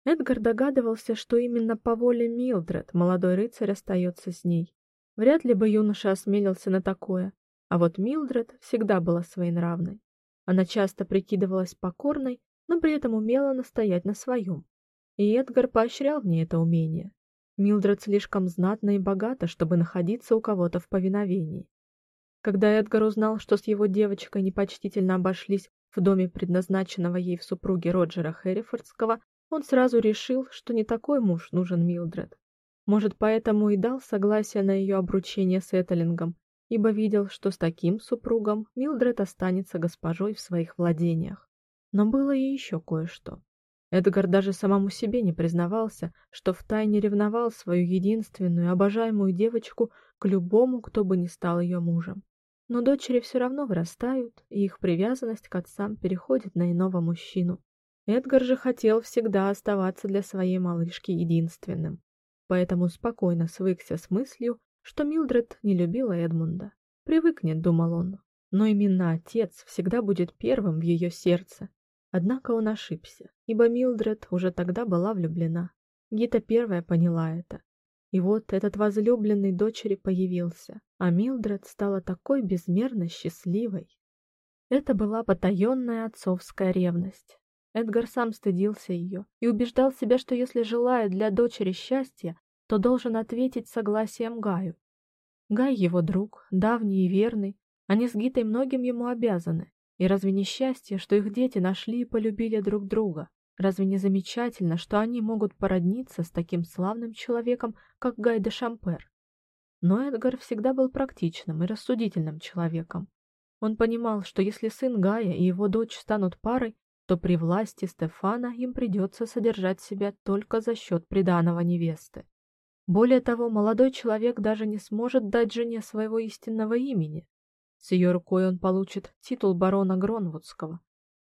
Эдгар догадывался, что именно по воле Милдред молодой рыцарь остается с ней. Вряд ли бы юноша осмелился на такое, а вот Милдред всегда была своенравной. Она часто прикидывалась покорной, но при этом умела настоять на своем. И Эдгар поощрял в ней это умение. Милдред слишком знатна и богата, чтобы находиться у кого-то в повиновении. Когда Эдгар узнал, что с его девочкой непочтительно обошлись в доме предназначенного ей в супруги Роджера Хэррифордского, он сразу решил, что не такой муж нужен Милдред. Может, поэтому и дал согласие на ее обручение с Этелингом, ибо видел, что с таким супругом Милдред останется госпожой в своих владениях. Но было и еще кое-что. Эдгар даже самому себе не признавался, что втайне ревновал свою единственную, обожаемую девочку к любому, кто бы ни стал ее мужем. Но дочери все равно вырастают, и их привязанность к отцам переходит на иного мужчину. Эдгар же хотел всегда оставаться для своей малышки единственным. Поэтому спокойно свыкся с мыслью, что Милдред не любила Эдмунда. Привыкнет, думал он. Но именно отец всегда будет первым в ее сердце. Однако он ошибся, ибо Милдред уже тогда была влюблена. Гита первая поняла это. И вот этот возлюбленный дочери появился, а Милдред стала такой безмерно счастливой. Это была потаенная отцовская ревность. Эдгар сам стыдился ее и убеждал себя, что если желает для дочери счастья, то должен ответить согласием Гаю. Гай его друг, давний и верный, они с Гитой многим ему обязаны. И разве не счастье, что их дети нашли и полюбили друг друга? Разве не замечательно, что они могут породниться с таким славным человеком, как Гай де Шампер? Но Эдгар всегда был практичным и рассудительным человеком. Он понимал, что если сын Гая и его дочь станут парой, то при власти Стефана им придется содержать себя только за счет приданого невесты. Более того, молодой человек даже не сможет дать жене своего истинного имени. С ее рукой он получит титул барона Гронвудского,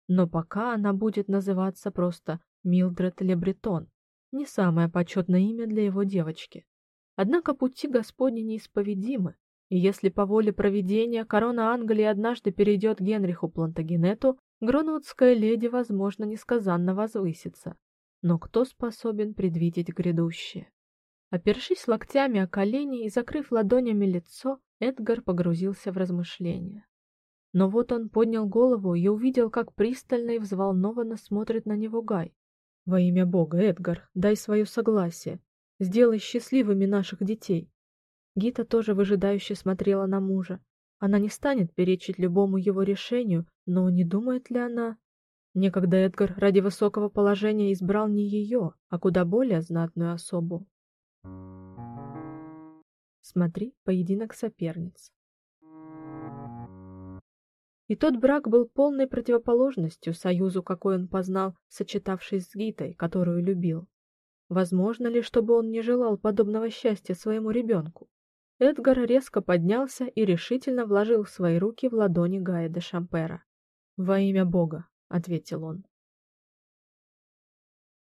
но пока она будет называться просто Милдред Лебретон, не самое почетное имя для его девочки. Однако пути Господни неисповедимы, и если по воле провидения корона Англии однажды перейдет Генриху Плантагенету, Гронвудская леди, возможно, несказанно возвысится. Но кто способен предвидеть грядущее? Опершись локтями о колени и закрыв ладонями лицо, Эдгар погрузился в размышления. Но вот он поднял голову и увидел, как пристально и взволнованно смотрит на него Гай. Во имя Бога, Эдгар, дай свое согласие. Сделай счастливыми наших детей. Гита тоже выжидающе смотрела на мужа. Она не станет перечить любому его решению, но не думает ли она? Некогда Эдгар ради высокого положения избрал не ее, а куда более знатную особу. Смотри, поединок соперниц. И тот брак был полной противоположностью союзу, какой он познал, сочетавшись с Гитой, которую любил. Возможно ли, чтобы он не желал подобного счастья своему ребенку? Эдгар резко поднялся и решительно вложил свои руки в ладони Гая де Шампера. "Во имя Бога", ответил он.